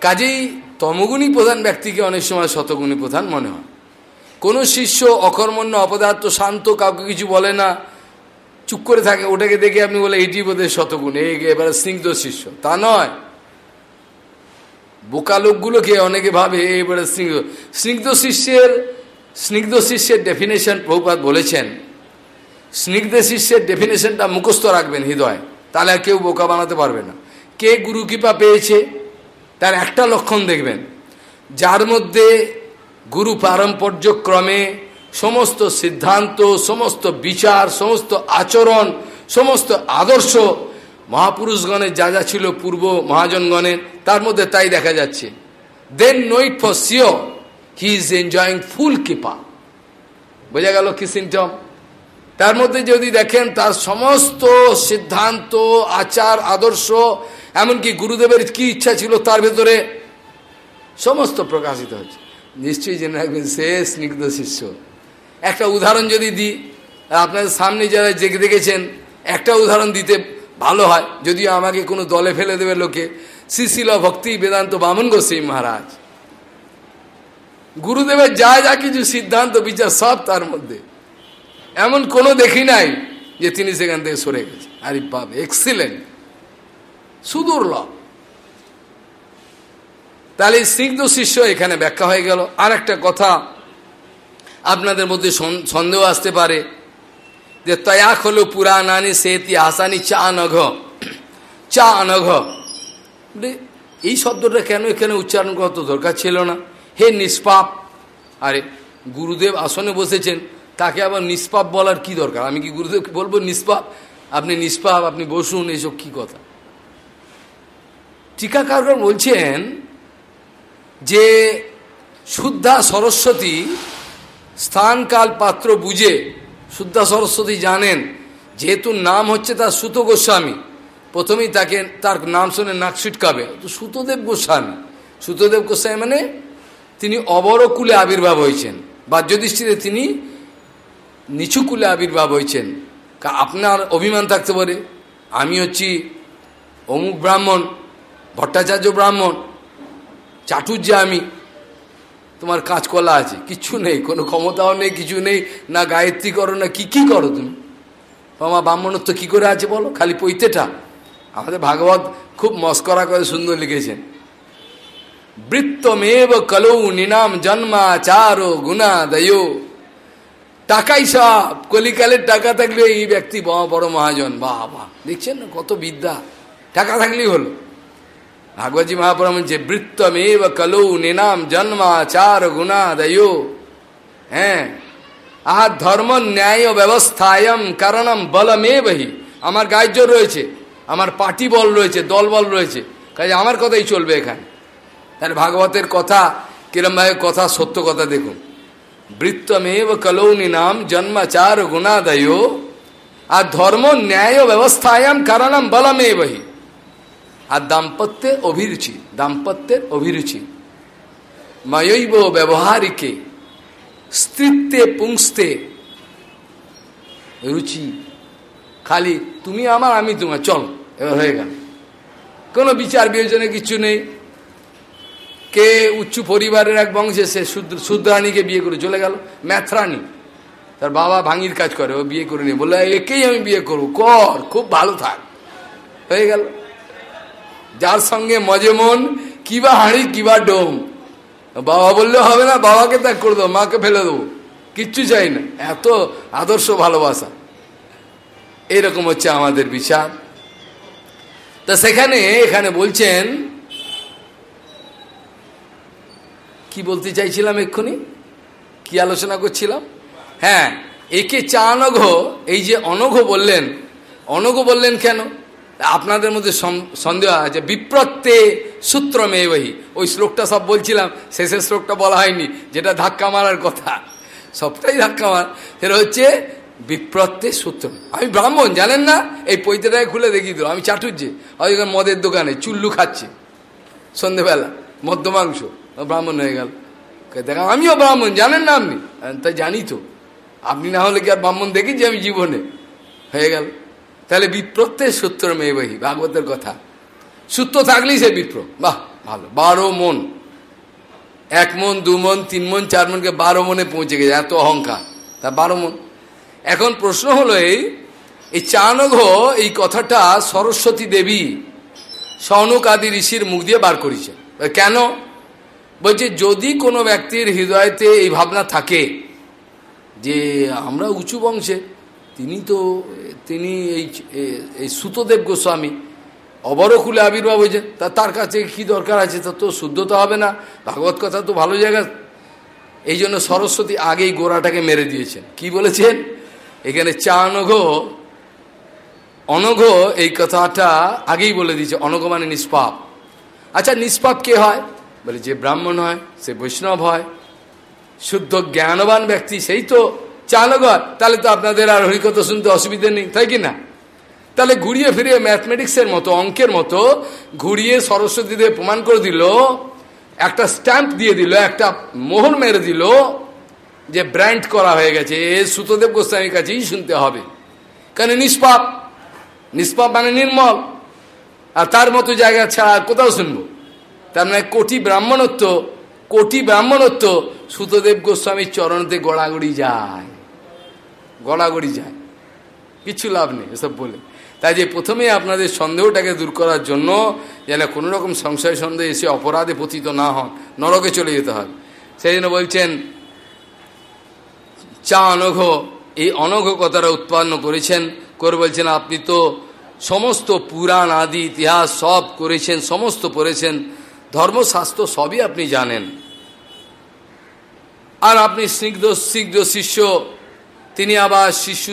কাজেই তমগুণী প্রধান ব্যক্তিকে অনেক সময় শতগুণী প্রধান মনে হয়। কোনো শিষ্য অকর্মণ্য, অপদার্থ, শান্ত, কাউকে কিছু বলে না, চুপ করে থাকে, ওটাকে দেখে আপনি বলে এটি বোধহয় শতগুণ এই এবারে স্নিগ্ধ শিষ্য। তা নয়। বোকা লোকগুলোকে অনেকে ভাবে এবারে স্নিগ্ধ। স্নিগ্ধ শিষ্যের স্নিগ্ধ শিষ্যের ডেফিনেশন প্রভুপাত বলেছেন, স্নিগ্ধ শিষ্যের ডেফিনেশনটা মুখস্থ রাখবেন হৃদয়, তাহলে আর কেউ বোকা বানাতে পারবে না। কে গুরু কৃপা পেয়েছে? তার একটা লক্ষণ দেখবেন। যার মধ্যে গুরু পারম্পর্য ক্রমে সমস্ত সিদ্ধান্ত, সমস্ত বিচার, সমস্ত আচরণ, সমস্ত আদর্শ মহাপুরুষগণের যা যা ছিল পূর্ব মহাজনগণের, তার মধ্যে তাই দেখা যাচ্ছে। Then know it for sure he is enjoying full কৃপা বোঝা গেল কি সিমটম তার মধ্যে যদি দেখেন তার সমস্ত সিদ্ধান্ত, আচার, আদর্শ, এমনকি গুরুদেবের কি ইচ্ছা ছিল তার ভেতরে, সমস্ত প্রকাশিত হচ্ছে নিশ্চয়ই জেনে রাখবেন, সে স্নিগ্ধ শিষ্য। একটা উদাহরণ যদি দিই আপনাদের সামনে যারা জেগে দেখেছেন, একটা উদাহরণ দিতে ভালো হয়। যদিও আমাকে কোনো দলে ফেলে দেবে লোকে। শ্রীশিল ভক্তি বেদান্ত বামন গোস্বাই মহারাজ। গুরুদেবের যা যা কিছু সিদ্ধান্ত বিচার সব তার মধ্যে। এমন কোনো দেখি নাই যে তিনি সেখান থেকে সরে গেছে। আরে বাব এক্সিলেন্ট সুদুর্লভ তাহলে স্নিগ্ধ শিষ্য এখানে ব্যাখ্যা হয়ে গেল। আর একটা কথা আপনাদের মধ্যে সন্দেহ আসতে পারে যে তয়াক হলো পুরাণানি সেতি হাসানি চা নঘ চা অনঘ এই শব্দটা কেন এখানে উচ্চারণ করা তো দরকার ছিল না? হে নিষ্পাপ। আরে, গুরুদেব আসনে বসেছেন। তাকে আবার নিষ্পাপ বলার কি দরকার? আমি কি গুরুদেবকে বলব, নিষ্পাপ? আপনি নিষ্পাপ, আপনি বসুন এইসব কি কথা? টিকাকার বলছেন যে শুদ্ধা সরস্বতী স্থানকাল পাত্র বুঝে, শুদ্ধা সরস্বতী জানেন, যেহেতু নাম হচ্ছে তার সুত গোস্বামী, প্রথমেই তাকে তার নাম শুনে নাক ছিটকাবে। তো সুতদেব গোস্বামী সুতদেব গোস্বামী মানে তিনি অবরকুলে আবির্ভাব হয়েছেন। বা বাহ্যদৃষ্টিতে তিনি নিচু কুলে আবির্ভাব হয়েছেন। আপনার অভিমান থাকতে পারে। আমি হচ্ছি অমুক ব্রাহ্মণ, ভট্টাচার্য ব্রাহ্মণ চাটুর্যে আমি। তোমার কাঁচকলা আছে কিচ্ছু নেই, কোনো ক্ষমতাও নেই, কিছু নেই, না গায়ত্রী করো, না কি কি করো তুমি? আমার ব্রাহ্মণত্ব কি করে আছে বলো? খালি পৈতেটা। আমাদের ভাগবত খুব মস্করা করে সুন্দর লিখেছেন। বৃত্তমেব কলৌ নিনাম জন্মাচার গুণা দয় টাকাই সব। কলিকালের টাকা থাকলে এই ব্যক্তি বড় মহাজন। বাহ বাহ দেখছেন না কত বিদ্যা? টাকা থাকলেই হলো। ভাগবতী মহাপুরাণ বলছে বৃত্তমেব কলৌ নিনাম জন্মাচার গুণাদয় হ্যাঁ আহা ধর্ম ন্যায় ব্যবস্থায়ম কারণম বলমেবহি আমার জোর রয়েছে, আমার পার্টি বল রয়েছে, দল বল রয়েছে, কাজে আমার কথাই চলবে এখানে। তাহলে ভাগবতের কথা, কিরমভাবে কথা, সত্য কথা দেখুন। বৃত্তমেব কলৌনি নাম জন্মাচার গুণাদয় আর ধর্ম ন্যায় ব্যবস্থায়াম কারণম বলমেবহি আর দাম্পত্যের অভিরুচি দাম্পত্যের অভিরুচি ময়ৈব ব্যবহারিকে স্ত্রীত্বে পুংস্তে রুচি খালি তুমি আমার আমি তোমার চল এবার হয়ে গেল কোনো বিচার বিবেচনে কিছু নেই কে উচ্চ পরিবারের এক বংশে সে শুদ্রানীকে বিয়ে করে চলে গেল? ম্যাথরানি তার বাবা ভাঙির কাজ করে, ও বিয়ে করে নিয়ে। বলল একেই আমি বিয়ে করব, কর, খুব ভালো থাক। হয়ে গেল। যার সঙ্গে মজে মন কিবা হাঁড়ি কিবা ডোম। বাবা বললে, হবে না, বাবাকে ত্যাগ করে দেবো মাকে ফেলে দেবো। কিচ্ছু চাই না, এত আদর্শ ভালোবাসা। এইরকম হচ্ছে আমাদের বিচার। তা সেখানে এখানে বলছেন কি বলতে চাইছিলাম এক্ষুনি? কি আলোচনা করছিলাম? হ্যাঁ একে চা অনঘ, এই যে অনঘ বললেন অনঘ বললেন কেন? আপনাদের মধ্যে সন্দেহ আছে বিপ্রত্যে সূত্র মেয়েবহি ওই শ্লোকটা সব বলছিলাম শেষের শ্লোকটা বলা হয়নি, যেটা ধাক্কা মারার কথা। সবটাই ধাক্কা মার। সেটা হচ্ছে বিপ্রত্যে সূত্র। আমি ব্রাহ্মণ, জানেন না? এই পৈতেটাকে খুলে দেখিয়ে দিল আমি চাটুর্যে। হয়তো মদের দোকানে চুল্লু খাচ্ছে। সন্ধেবেলা মধ্যমাংস ব্রাহ্মণ হয়ে গেল। দেখা, আমিও ব্রাহ্মণ, জানেন না আপনি? তাই জানি তো। আপনি না হলে কি আর ব্রাহ্মণ দেখেছি আমি জীবনে? হয়ে গেল। তাহলে বিপ্রত্যের সূত্র বহি, ভাগবতের কথা। সূত্র থাকলেই সে বিপ্র। বাহ, ভালো। বারো মন। এক মন, দু মন, তিন মন, চার মনকে বারো মনে পৌঁছে গেছে, এত অহংকার। তা বারো মন। এখন প্রশ্ন হলো এই এই চানঘ এই কথাটা সরস্বতী দেবী আদি ঋষির মুখ দিয়ে বার করেছে। কেন? বলছে, যদি কোনো ব্যক্তির হৃদয়তে এই ভাবনা থাকে যে আমরা উঁচু বংশে, তিনি তো, তিনি এই এই সুতদেব গোস্বামী অবরকুলে আবির্ভাব হয়েছে, তা তার কাছে কি দরকার আছে? তা তো শুদ্ধ তো হবে না, ভাগবত কথা তো ভালো জায়গা। এই জন্য সরস্বতী আগেই গোড়াটাকে মেরে দিয়েছেন। কি বলেছেন? এখানে চা অনঘ অনঘ এই কথাটা আগেই বলে দিয়েছে, অনঘ মানে নিষ্পাপ। আচ্ছা নিষ্পাপ কে হয়? বলে, যে ব্রাহ্মণ হয়, সে বৈষ্ণব হয়। শুদ্ধ জ্ঞানবান ব্যক্তি, সেই তো চানগর তাহলে তো আপনাদের আর হরিকথা শুনতে অসুবিধে নেই, তাই কি না? তাহলে ঘুরিয়ে ফিরিয়ে ম্যাথমেটিক্সের মতো, অঙ্কের মতো, ঘুরিয়ে সরস্বতীদেব প্রমাণ করে দিল, একটা স্ট্যাম্প দিয়ে দিল, একটা মোহর মেরে দিল, যে ব্র্যান্ড করা হয়ে গেছে। এ সুতদেব গোস্বামীর কাছেই শুনতে হবে। কেন নিষ্পাপ? নিষ্পাপ মানে নির্মল। আর তার মতো জায়গা ছাড়া কোথাও শুনব? তার মানে কোটি ব্রাহ্মণত্ব কোটি ব্রাহ্মণত্ব, সুতদেব গোস্বামীর চরণতে গড়াগড়ি যায়। গড়াগড়ি যায়। কিছু লাভ নেই এসব বলে। তাই যে প্রথমে আপনাদের সন্দেহটাকে দূর করার জন্য যেন কোনো রকম সংশয় সন্দেহ এসে অপরাধে পতিত না হন, নরকে চলে যেতে হয়। সেই জন্য বলছেন, চা অনঘ, এই অনঘ কথাটা উৎপন্ন করেছেন। করে বলছেন, আপনি তো সমস্ত পুরাণ, আদি, ইতিহাস সব করেছেন, সমস্ত পড়েছেন। ধর্মশাস্ত্র সবই আপনি জানেন। আর আপনি স্নিগ্ধ স্নিগ্ধ শিষ্য, তিনি আবার শিশু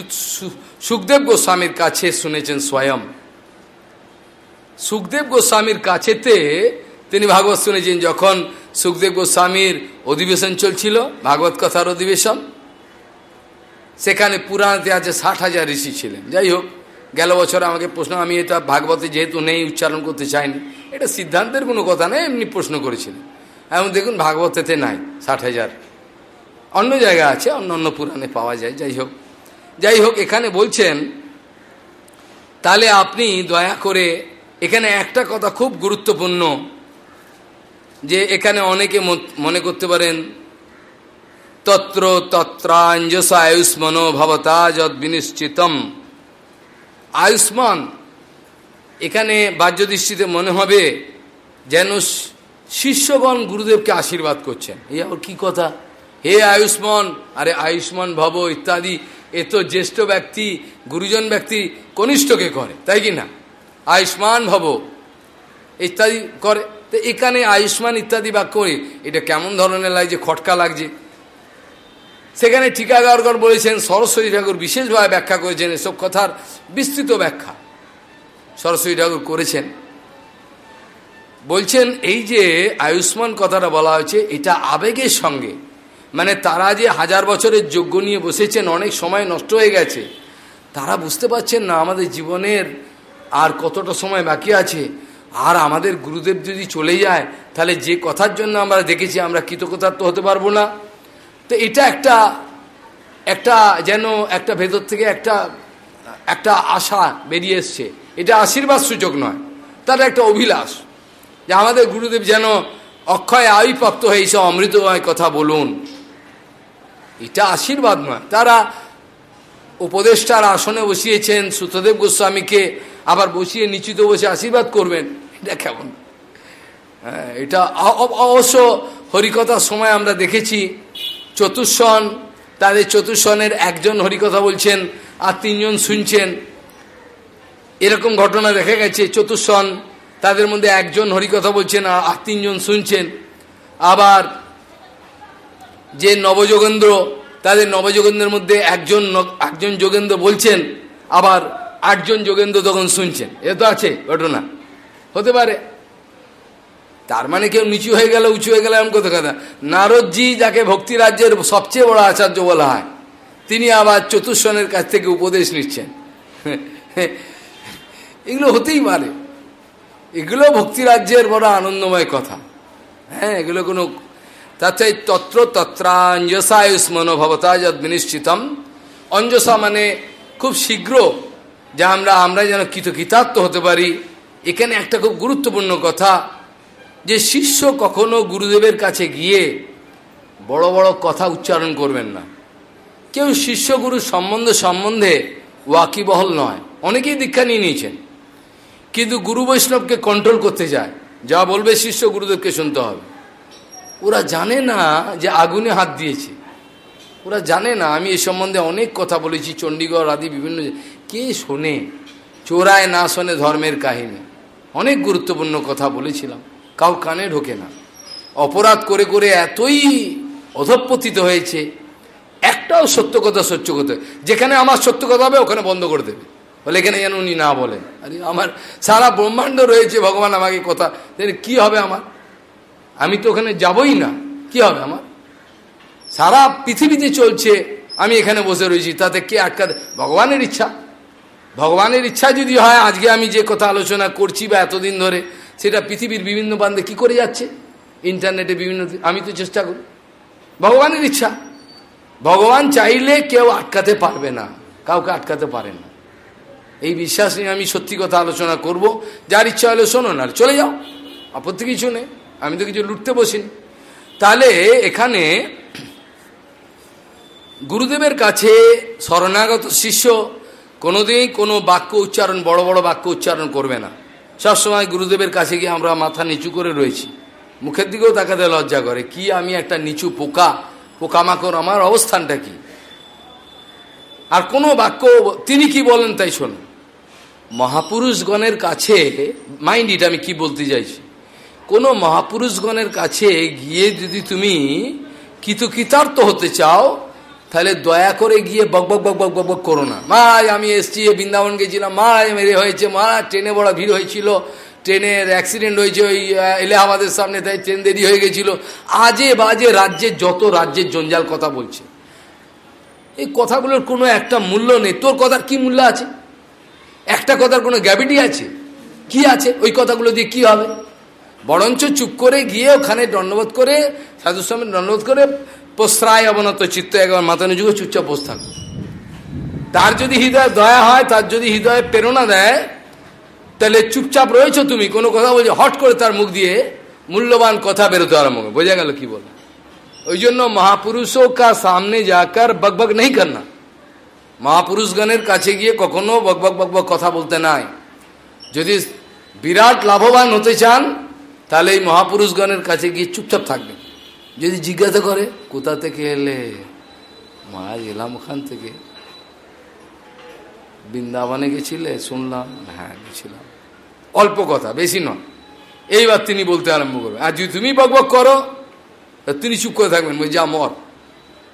সুখদেব গোস্বামীর কাছে শুনেছেন স্বয়ং। সুখদেব গোস্বামীর কাছেতে তিনি ভাগবত শুনেছেন যখন সুখদেব গোস্বামীর অধিবেশন চলছিল, ভাগবত কথার অধিবেশন। সেখানে পুরাণতে আছে ষাট হাজার ঋষি ছিলেন। যাই হোক, গেল বছর আমাকে প্রশ্ন, আমি এটা ভাগবতে যেহেতু নেই, উচ্চারণ করতে চাইনি। এটা সিদ্ধান্তের কোনো কথা নেই এমনি প্রশ্ন করেছিলেন। এমন দেখুন, ভাগবতেতে নাই, ষাট হাজার। অন্য জায়গা আছে, অন্য অন্য পুরাণে পাওয়া যায়, যাই হোক। যাই হোক, এখানে বলছেন, তাহলে আপনি দয়া করে এখানে একটা কথা খুব গুরুত্বপূর্ণ, যে এখানে অনেকে মনে করতে পারেন, তত্র তত্রাঞ্জস আয়ুষ্মনো ভবতা যদ বিনিশ্চিতম। আয়ুষ্মান এখানে বাহ্য দৃষ্টিতে মনে হবে যেন শিষ্যগণ গুরুদেবকে আশীর্বাদ করছেন। এই আবার কি কথা? হে আয়ুষ্মান, আরে আয়ুষ্মান ভব ইত্যাদি, এ তো জ্যেষ্ঠ ব্যক্তি, গুরুজন ব্যক্তি কনিষ্ঠকে করে, তাই কি না? আয়ুষ্মান ভব ইত্যাদি করে। তো এখানে আয়ুষ্মান ইত্যাদি বাক্য এটা কেমন ধরনের লাগছে, খটকা লাগছে? সেখানে টিকাগারগর বলেছেন, সরস্বতী ঠাকুর বিশেষভাবে ব্যাখ্যা করেছেন এসব কথার বিস্তৃত ব্যাখ্যা। সরস্বতী ঠাকুর করেছেন। বলছেন, এই যে আয়ুষ্মান কথাটা বলা হয়েছে, এটা আবেগের সঙ্গে। মানে তারা যে হাজার বছরের যোগ্য নিয়ে বসেছেন, অনেক সময় নষ্ট হয়ে গেছে। তারা বুঝতে পারছেন না, আমাদের জীবনের আর কতটা সময় বাকি আছে। আর আমাদের গুরুদেব যদি চলে যায়, তাহলে যে কথার জন্য আমরা দেখেছি, আমরা কৃতকথার্থ হতে পারব না। তো এটা একটা একটা যেন একটা ভেতর থেকে একটা একটা আশা বেরিয়ে এসছে। এটা আশীর্বাদ সূচক নয়, তার একটা অভিলাষ যে আমাদের গুরুদেব যেন অক্ষয় আয়ুপ্রাপ্ত হয়ে এইসব অমৃতময় কথা বলুন। এটা আশীর্বাদ নয়। তারা উপদেষ্টার আসনে বসিয়েছেন, সুতদেব গোস্বামীকে আবার বসিয়ে নিশ্চিত বসে আশীর্বাদ করবেন। এটা কেমন? হ্যাঁ এটা অবশ্য হরিকথার সময় আমরা দেখেছি চতুর্শন তাদের চতুর্শনের একজন হরিকথা বলছেন আর তিনজন শুনছেন। এরকম ঘটনা দেখা গেছে চতুর্শন তাদের মধ্যে একজন হরিকথা বলছেন আর তিনজন শুনছেন। আবার যে নবযোগেন্দ্র, তাদের নবযোগেন্দ্রের মধ্যে একজন একজন যোগেন্দ্র বলছেন, আবার আটজন যোগেন্দ্র তখন শুনছেন। এ তো আছে ঘটনা। হতে পারে। তার মানে কেউ নিচু হয়ে গেল, উঁচু হয়ে গেল এমন কথা কথা। নারদজি, যাকে ভক্তি রাজ্যের সবচেয়ে বড় আচার্য বলা হয়, তিনি আবার চতুর্শনের কাছ থেকে উপদেশ নিচ্ছেন। এগুলো হতেই পারে। এগুলো ভক্তি রাজ্যের বড় আনন্দময় কথা। হ্যাঁ এগুলো কোনো তাতে তত্র তত্রাঞ্জসা আয়ুষ্মনো ভবতা যদ বিনিশ্চিতম। অঞ্জসা মানে খুব শীঘ্র যা আমরা আমরা যেন কৃতকৃতার্থ হতে পারি। এখানে একটা খুব গুরুত্বপূর্ণ কথা যে শিষ্য কখনো গুরুদেবের কাছে গিয়ে বড় বড় কথা উচ্চারণ করবেন না। কেউ শিষ্য গুরু সম্বন্ধে সম্বন্ধে ওয়াকিবহল নয়। অনেকেই দীক্ষা নিয়ে নিয়েছেন। কিন্তু গুরু বৈষ্ণবকে কন্ট্রোল করতে যায়। যা বলবে শিষ্য গুরুদেবকে শুনতে হবে। ওরা জানে না যে আগুনে হাত দিয়েছে। ওরা জানে না, আমি এ সম্বন্ধে অনেক কথা বলেছি, চণ্ডীগড় আদি বিভিন্ন কে শোনে? চোরায় না শোনে ধর্মের কাহিনী। অনেক গুরুত্বপূর্ণ কথা বলেছিলাম। কাউ কানে ঢোকে না। অপরাধ করে করে এতই অধপতিত হয়েছে। একটাও সত্য কথা সত্য কথা যেখানে আমার সত্য কথা হবে, ওখানে বন্ধ করে দেবে। বলে, এখানে যেন উনি না বলেন। আরে, আমার সারা ব্রহ্মাণ্ড রয়েছে, ভগবান আমাকে কথা কি হবে আমার? আমি তো ওখানে যাবই না, কি হবে আমার? সারা পৃথিবীতে চলছে, আমি এখানে বসে রয়েছি, তাতে কে আটকাতে? ভগবানের ইচ্ছা। ভগবানের ইচ্ছা যদি হয়, আজকে আমি যে কথা আলোচনা করছি বা এতদিন ধরে, সেটা পৃথিবীর বিভিন্ন বান্ধে কি করে যাচ্ছে? ইন্টারনেটে বিভিন্ন, আমি তো চেষ্টা করি। ভগবানের ইচ্ছা। ভগবান চাইলে কেউ আটকাতে পারবে না, কাউকে আটকাতে পারে না। এই বিশ্বাস নিয়ে আমি সত্যি কথা আলোচনা করব। যার ইচ্ছা হলে শোনো না চলে যাও। আপত্তি কিছু নেই। আমি তো কিছু লুটতে বসিনি। তাহলে এখানে গুরুদেবের কাছে শরণাগত শিষ্য কোনোদিন কোনো বাক্য উচ্চারণ, বড় বড় বাক্য উচ্চারণ করবে না। সবসময় গুরুদেবের কাছে গিয়ে আমরা মাথা নিচু করে রয়েছি। মুখের দিকেও তাকাতে লজ্জা করে। কি আমি একটা নিচু পোকা? পোকামাকড়, আমার অবস্থানটা কি? আর কোনো বাক্য তিনি কি বলেন তাই শোনো। মহাপুরুষগণের কাছে মাইন্ড ইট আমি কি বলতে চাইছি? কোনো মহাপুরুষগণের কাছে গিয়ে যদি তুমি কৃতকৃতার্থ হতে চাও, তাহলে দয়া করে গিয়ে বক বক বক বক বক বক করো না। মারাজ আমি এসছি বৃন্দাবন গেছিলাম। মারাজ মেরে হয়েছে। মারাজ ট্রেনে বড় ভিড় হয়েছিল। ট্রেনের অ্যাক্সিডেন্ট হয়েছে ওই এলাহাবাদের সামনে, তাই ট্রেন দেরি হয়ে গেছিল। আজে বাজে রাজ্যের, যত রাজ্যের জঞ্জাল কথা বলছে। এই কথাগুলোর কোনো একটা মূল্য নেই। তোর কথার কি মূল্য আছে? একটা কথার কোনো গ্যাভিটি আছে? কি আছে? ওই কথাগুলো দিয়ে কি হবে? বরঞ্চ চুপ করে গিয়ে ওখানে দণ্ডবোধ করে, সাধু স্বামী দণ্ডবোধ করে প্রশ্রায় অবনত চিত্ত একবার মাতানো যুগে চুপচাপ বসে থাকবে তার যদি হৃদয় দয়া হয়, তার যদি হৃদয়ে প্রেরণা দেয়, তাহলে চুপচাপ রয়েছ তুমি। কোনো কথা বলছো, হট করে তার মুখ দিয়ে মূল্যবান কথা বেরোতে আরম্ভ বোঝা গেল কি বল? ওই জন্য মহাপুরুষও কা সামনে যাকার বকবক নেই করনা। মহাপুরুষগণের কাছে গিয়ে কখনো বকবক বকবক কথা বলতে নাই। যদি বিরাট লাভবান হতে চান, তাহলে এই মহাপুরুষগণের কাছে গিয়ে চুপচাপ থাকবেন। যদি জিজ্ঞাসা করে, কোথা থেকে এলে? মহারাজ এলাম ওখান থেকে। বৃন্দাবনে গেছিলে? শুনলাম। হ্যাঁ গেছিলাম। অল্প কথা, বেশি নয়। এইবার তিনি বলতে আরম্ভ করবেন। আর যদি তুমি বক বক করো তিনি চুপ করে থাকবেন যা মর।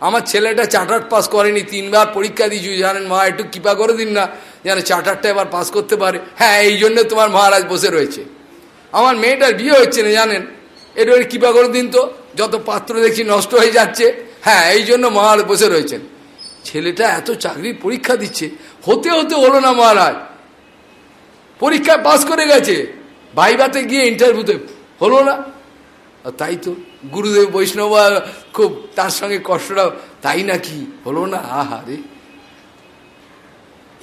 আমার ছেলেটা চার্টার্ড পাস করেনি, তিনবার পরীক্ষা দিয়েছি, জানেন মা, একটু কৃপা করে দিন না, যেন চার্টারটা এবার পাস করতে পারে। হ্যাঁ এই জন্য তোমার মহারাজ বসে রয়েছে। আমার মেয়েটার বিয়ে হচ্ছে না, জানেন? এটা কৃপা করে দিন তো, যত পাত্র দেখছি নষ্ট হয়ে যাচ্ছে। হ্যাঁ এই জন্য মহারাজ বসে রয়েছেন। ছেলেটা এত চাকরির পরীক্ষা দিচ্ছে, হতে হতে হলো না মহারাজ। পরীক্ষায় পাস করে গেছে ভাইবাতে গিয়ে ইন্টারভিউতে হলো না। তাই তো গুরুদেব বৈষ্ণব খুব তার সঙ্গে কষ্টটা তাই নাকি? হলো না? আহা রে।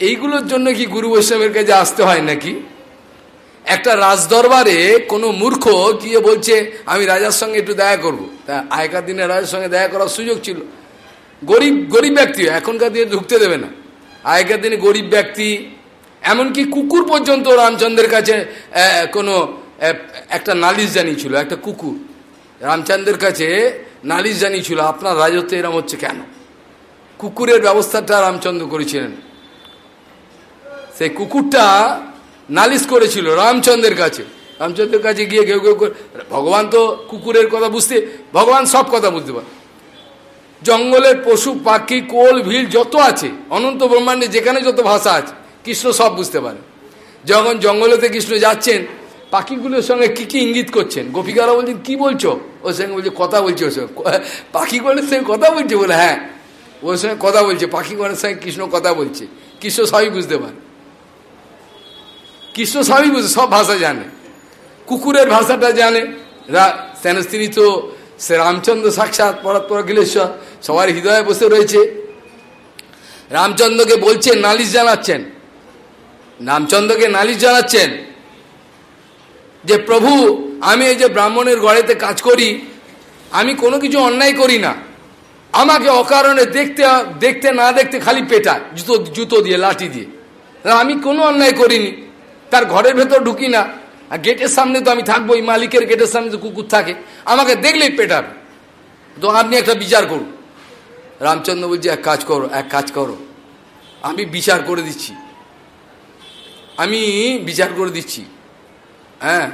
এইগুলোর জন্য কি গুরু বৈষ্ণবের কাছে আসতে হয় নাকি? একটা রাজদরবারে কোনো মূর্খ গিয়ে বলছে, আমি রাজার সঙ্গে একটু দেখা করব। তা আগেকার দিনে রাজার সঙ্গে দেখা করার সুযোগ ছিল। গরিব গরিব ব্যক্তি, এখনকার দিনে ঢুকতে দেবে না। আগেকার দিনে গরিব ব্যক্তি, এমনকি কুকুর পর্যন্ত রামচন্দ্রের কাছে কোনো একটা নালিশ জানিয়েছিল, একটা কুকুর। রামচন্দ্রের কাছে নালিশ জানিয়েছিল, আপনার রাজত্ব এরম হচ্ছে কেন? কুকুরের ব্যবস্থাটা রামচন্দ্র করেছিলেন। সেই কুকুরটা নালিশ করেছিল রামচন্দ্রের কাছে। রামচন্দ্রের কাছে গিয়ে কেউ কেউ ভগবান তো কুকুরের কথা বুঝতে, ভগবান সব কথা বুঝতে পারে। জঙ্গলের পশু, পাখি, কোল ভিড় যত আছে, অনন্ত ব্রহ্মাণ্ডে যেখানে যত ভাষা আছে, কৃষ্ণ সব বুঝতে পারে। যখন জঙ্গলেতে কৃষ্ণ যাচ্ছেন পাখিগুলোর সঙ্গে কি কি ইঙ্গিত করছেন? গোপিকারা বলছেন, কি বলছো? ওর সঙ্গে বলছে, কথা বলছে ওর সঙ্গে। পাখিগণের সঙ্গে কথা বলছে বলে হ্যাঁ। ওর সঙ্গে কথা বলছে, পাখিগণের সঙ্গে কৃষ্ণ কথা বলছে। কৃষ্ণ সবই বুঝতে পারে। কৃষ্ণ সবই বুঝে, সব ভাষা জানে। কুকুরের ভাষাটা জানে। তিনি তো সে রামচন্দ্র সাক্ষাৎ পরাৎপর অখিলেশ্বর সবার হৃদয়ে বসে রয়েছে। রামচন্দ্রকে বলছেন, নালিশ জানাচ্ছেন। রামচন্দ্রকে নালিশ জানাচ্ছেন। যে প্রভু, আমি এই যে ব্রাহ্মণের গড়েতে কাজ করি, আমি কোনো কিছু অন্যায় করি না। আমাকে অকারণে দেখতে দেখতে না দেখতে খালি পেটা, জুতো জুতো দিয়ে, লাঠি দিয়ে। আমি কোনো অন্যায় করিনি। তার ঘরের ভেতর ঢুকি না। আর গেটের সামনে তো আমি থাকব মালিকের গেটের সামনে তো কুকুর থাকে। আমাকে দেখলেই পেটাবে। তো আপনি একটা বিচার করুন। রামচন্দ্র বলছে, এক কাজ করো, এক কাজ করো। আমি বিচার করে দিচ্ছি। আমি বিচার করে দিচ্ছি। হ্যাঁ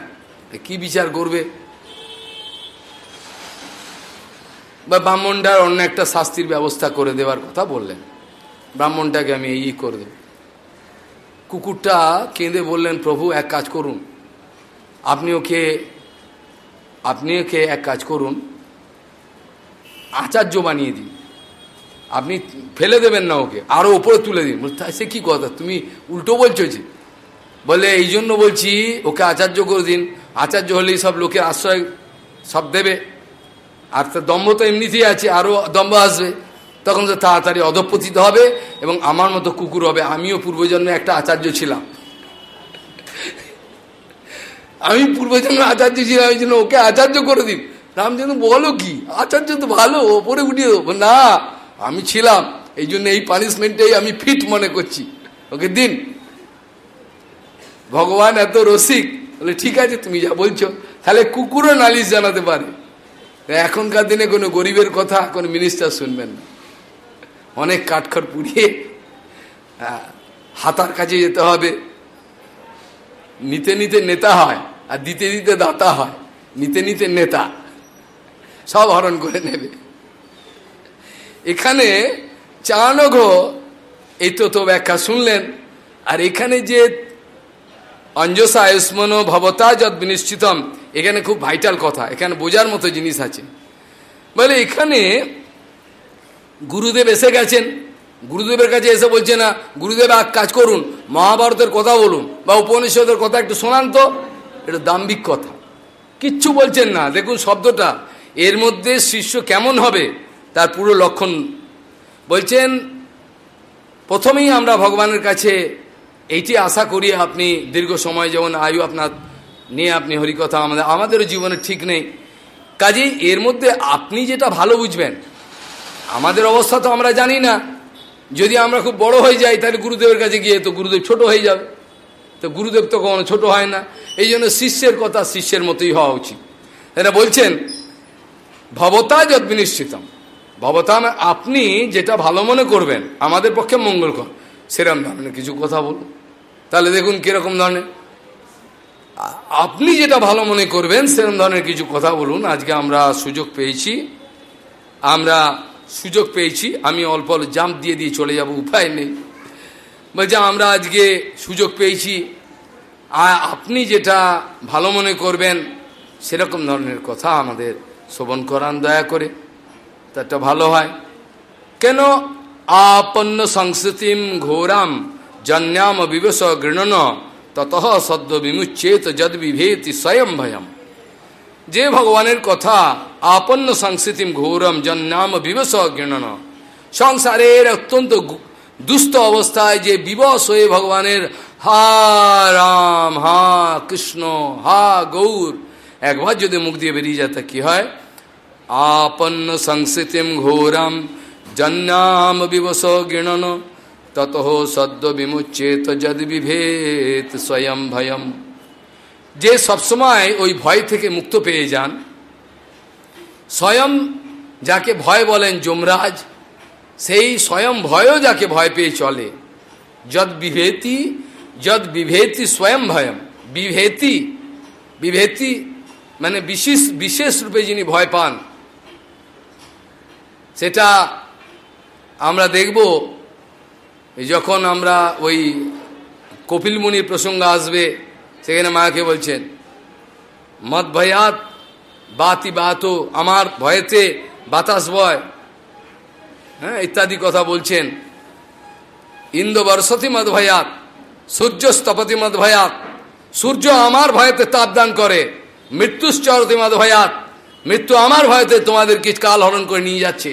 কি বিচার করবে? বা ব্রাহ্মণটার অন্য একটা শাস্তির ব্যবস্থা করে দেওয়ার কথা বললেন। ব্রাহ্মণটাকে আমি এই করে দেব। কুকুরটা কেঁদে বললেন, প্রভু, এক কাজ করুন। আপনি ওকে আপনি ওকে এক কাজ করুন। আচার্য বানিয়ে দিন। আপনি ফেলে দেবেন না ওকে আরও ওপরে তুলে দিন। সে কী কথা? তুমি উল্টো বলছো যে বলে, এই জন্য বলছি, ওকে আচার্য করে দিন। আচার্য হলেই সব লোকের আশ্রয় সব দেবে। আর তার দম্ভ তো এমনিতেই আছে আরও দম্ভ আসবে। তখন তো তাড়াতাড়ি অধপতিত হবে এবং আমার মতো কুকুর হবে। আমিও পূর্বজন্মে একটা আচার্য ছিলাম। আমি পূর্বজন্মে আচার্য ছিলাম, এই জন্য ওকে আচার্য করে দিন। রামচন্দ্র বলো কি? আচার্য তো ভালো, ওপরে উঠিয়ে দেবো। না, আমি ছিলাম, এই জন্য এই পানিশমেন্টেই আমি ফিট মনে করছি। ওকে দিন। ভগবান এত রসিক, বলে, ঠিক আছে, তুমি যা বলছো, তাহলে কুকুরও নালিশ জানাতে পারে। এখনকার দিনে কোনো গরিবের কথা, কোনো মিনিস্টার শুনবেন না। অনেক কাঠখড় পুড়িয়ে হাতার কাছে যেতে হবে। নিতে নিতে নেতা হয়, আর দিতে দিতে দাতা হয়। নিতে নিতে নেতা, সব হরণ করে নেবে। এখানে চাণঘ এই তো তো ব্যাখ্যা শুনলেন, আর এখানে যে অঞ্জসা আয়ুষ্মন ভবতা যদ বিনিশ্চিতম। এখানে খুব ভাইটাল কথা, এখানে বোঝার মতো জিনিস আছে। বলে এখানে গুরুদেব এসে গেছেন। গুরুদেবের কাছে এসে বলছে, না, গুরুদেব, এক কাজ করুন, মহাভারতের কথা বলুন বা উপনিষদের কথা একটু শোনান তো। এটা দাম্ভিক কথা। কিচ্ছু বলছেন না। দেখুন শব্দটা, এর মধ্যে শিষ্য কেমন হবে তার পুরো লক্ষণ। বলছেন, প্রথমেই আমরা ভগবানের কাছে এইটি আশা করি আপনি দীর্ঘ সময় যেমন আয়ু আপনার নিয়ে আপনি হরিকথা আমাদের, আমাদেরও জীবনে ঠিক নেই। কাজেই এর মধ্যে আপনি যেটা ভালো বুঝবেন, আমাদের অবস্থা তো আমরা জানি না। যদি আমরা খুব বড় হয়ে যাই, তাহলে গুরুদেবের কাছে গিয়ে তো গুরুদেব ছোট হয়ে যাবে। তো গুরুদেব তো কখনো ছোট হয় না। এই জন্য শিষ্যের কথা শিষ্যের মতোই হওয়া উচিত। এটা বলছেন, ভবতা যদ বিনিশ্চিতম। ভবতা আপনি যেটা ভালো মনে করবেন, আমাদের পক্ষে মঙ্গলকর সেরকম ধরনের কিছু কথা বলুন। তাহলে দেখুন কীরকম ধরনের। আপনি যেটা ভালো মনে করবেন সেরকম ধরনের কিছু কথা বলুন। আজকে আমরা সুযোগ পেয়েছি। আমরা সুযোগ পেয়েছি। আমি অল্প অল্প জাম্প দিয়ে দিয়ে চলে যাব, উপায় নেই। বলছে, আমরা আজকে সুযোগ পেয়েছি। আর আপনি যেটা ভালো মনে করবেন, সেরকম ধরনের কথা আমাদের শ্রবণ করান, দয়া করে। তাটা ভালো হয়। কেন? আপন্ন সংস্কৃতিম ঘোরাম জন্যাম বিবেশ গৃণন, তত সদ্য বিমুচ্ছেত যদ বিভেতি স্বয়ং ভয়ম। যে ভগবানের কথা আপন্ন সংস্কৃতিম ঘোরম জন্যাম বিবশ গৃণন, সংসারের অত্যন্ত দুস্থ অবস্থায় যে বিবশ হয়ে ভগবানের হা রাম, হা কৃষ্ণ, হা গৌর, একবার যদি মুখ দিয়ে বেরিয়ে যায় তা কি হয়? আপন্ন সংস্কৃতিম ঘোরম জন্যাম বিবশ গৃণন তত সদ্য বিমুচ্ছেত যদ বিভেদ স্বয়ং ভয়ম যে সবসময় ওই ভয় থেকে মুক্ত পেয়ে যান স্বয়ং যাকে ভয় বলেন যমরাজ সেই স্বয়ং ভয়ও যাকে ভয় পেয়ে চলে যদ বিভেতি যদ বিভেতি স্বয়ং ভয়ম বিভেতি বিভেতি মানে বিশেষ বিশেষ রূপে যিনি ভয় পান সেটা আমরা দেখব যখন আমরা ওই কপিল মুনির প্রসঙ্গ আসবে, সেখানে মাকে বলছেন, মদ ভয়াত, বাতি বাতো আমার ভয়েতে বাতাস বয়। হ্যাঁ ইত্যাদি কথা বলছেন। ইন্দ্র বর্ষতি মদ ভয়াত, সূর্য স্থপতি মদ ভয়াত, সূর্য আমার ভয়েতে তাপদান করে, মৃত্যুশ্চরতি মদ ভয়াত, মৃত্যু আমার ভয়েতে তোমাদের কি কাল হরণ করে নিয়ে যাচ্ছে।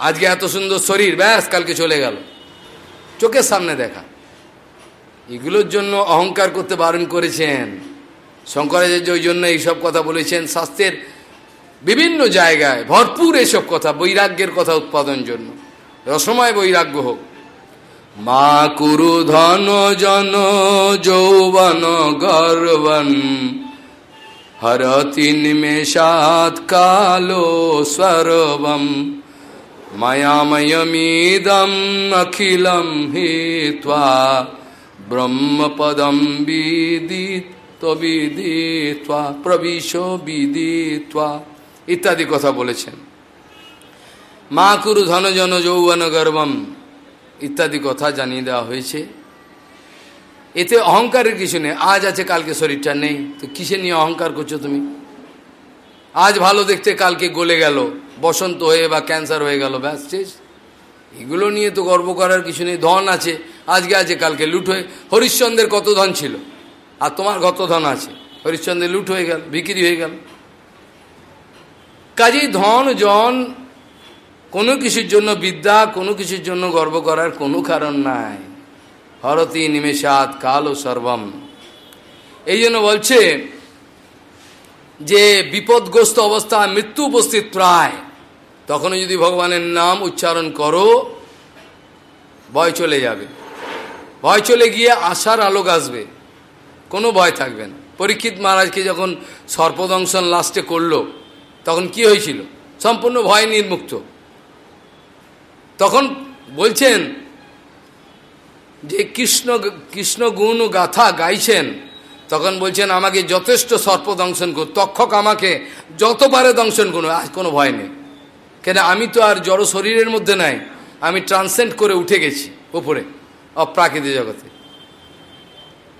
আজকে এত সুন্দর শরীর, ব্যাস, কালকে চলে গেল। চোখের সামনে দেখা। এগুলোর জন্য অহংকার করতে বারণ করেছেন। শঙ্করাচার্য ওই জন্য এইসব কথা বলেছেন। শাস্ত্রের বিভিন্ন জায়গায় ভরপুর এসব কথা, বৈরাগ্যের কথা উৎপাদন জন্য। রসময় বৈরাগ্য হোক। মা কুরু ধন জন যৌবন গর্বন হরতি নিমেষাৎ কালো স্বরবম। মায়াময়মিদম অখিলম হিত্বা ব্রহ্মপদম বিদিত বিদিত্বা প্রবিশ বিদিত্বা ইত্যাদি কথা বলেছেন। মা কুরু ধনজন যৌবন গর্বম ইত্যাদি কথা জানিয়ে দেওয়া হয়েছে। এতে অহংকারের কিছু নেই। আজ আছে, কালকে শরীরটা নেই। তো কিসে নিয়ে অহংকার করছ তুমি? আজ ভালো দেখতে, কালকে গলে গেল। বসন্ত হয়ে বা ক্যান্সার হয়ে গেল, ব্যাস, শেষ। এগুলো নিয়ে তো গর্ব করার কিছু নেই। ধন আছে, আজকে আছে, কালকে লুট হয়ে, হরিশ্চন্দ্রের কত ধন ছিল? আর তোমার কত ধন আছে? হরিশ্চন্দ্রের লুট হয়ে গেল, বিক্রি হয়ে গেল। কাজেই ধন, জন, কোনো কিছুর জন্য বিদ্যা, কোনো কিছুর জন্য গর্ব করার কোনো কারণ নাই। হরতি নিমেষাত কাল ও সর্বম। এই জন্য বলছে যে বিপদগ্রস্ত অবস্থা মৃত্যু উপস্থিত প্রায় তখনও যদি ভগবানের নাম উচ্চারণ করো, ভয় চলে যাবে। ভয় চলে গিয়ে আশার আলোক আসবে। কোনো ভয় থাকবে না। পরীক্ষিত মহারাজকে যখন সর্পদংশন লাস্টে করল, তখন কি হয়েছিল? সম্পূর্ণ ভয় নির্মুক্ত। তখন বলছেন যে কৃষ্ণ কৃষ্ণ গুণ গাথা গাইছেন তখন বলছেন, আমাকে যথেষ্ট সর্প দংশন কর। তক্ষক আমাকে যত পারে দংশন করুন আজ কোনো ভয় নেই। কেন, আমি তো আর জড় শরীরের মধ্যে নাই। আমি ট্রান্সেন্ট করে উঠে গেছি ওপরে অপ্রাকৃতিক জগতে।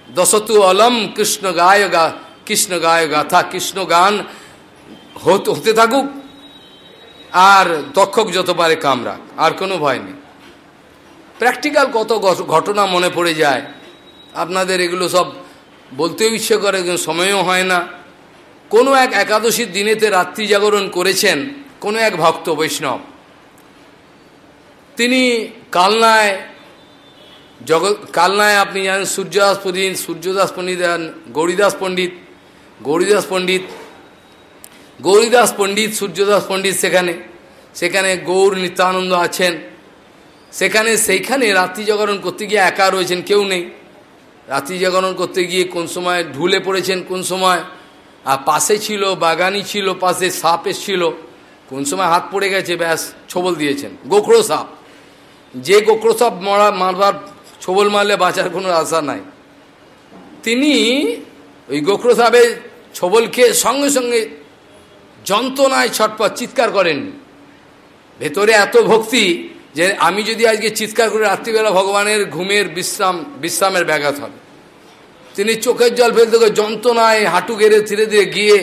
দশতু অলম কৃষ্ণ গায় গা, কৃষ্ণ গায় গাথা, কৃষ্ণ গান হতে থাকুক, আর দক্ষক যত পারে কামরাক, আর কোনো ভয় নেই। প্র্যাকটিক্যাল কত ঘটনা মনে পড়ে যায়। আপনাদের এগুলো সব বলতেও ইচ্ছে করে সময়ও হয় না। কোনো এক একাদশীর দিনেতে রাত্রি জাগরণ করেছেন কোনো এক ভক্ত বৈষ্ণব। তিনি কালনায় জগৎ, কালনায় আপনি জানেন সূর্যদাস পণ্ডিত সূর্যদাস পণ্ডিত গৌরীদাস পণ্ডিত গৌরীদাস পণ্ডিত গৌরীদাস পণ্ডিত, সূর্যদাস পণ্ডিত সেখানে সেখানে গৌর নিত্যানন্দ আছেন। সেখানে, সেইখানে রাত্রি জাগরণ করতে গিয়ে একা রয়েছেন, কেউ নেই। রাত্রি জাগরণ করতে গিয়ে কোন সময় ঢুলে পড়েছেন, কোন সময় আর পাশে ছিল বাগানি ছিল, পাশে সাপ এসছিল, কোন সময় হাত পড়ে গেছে, ব্যাস, ছবল দিয়েছেন, গোখরো সাপ। যে গোখরো সাপ মরা, মারবার ছবল মারলে বাঁচার কোনো আশা নাই। তিনি ওই গোখরো সাপের ছবল খেয়ে সঙ্গে সঙ্গে যন্ত্রণায় ছটপট চিৎকার করেন। ভেতরে এত ভক্তি যে আমি যদি আজকে চিৎকার করে, রাত্রিবেলা ভগবানের ঘুমের বিশ্রাম, বিশ্রামের ব্যাঘাত হবে। তিনি চোখের জল ফেলতে যন্ত্রণায় হাঁটু গেড়ে ধীরে ধীরে গিয়ে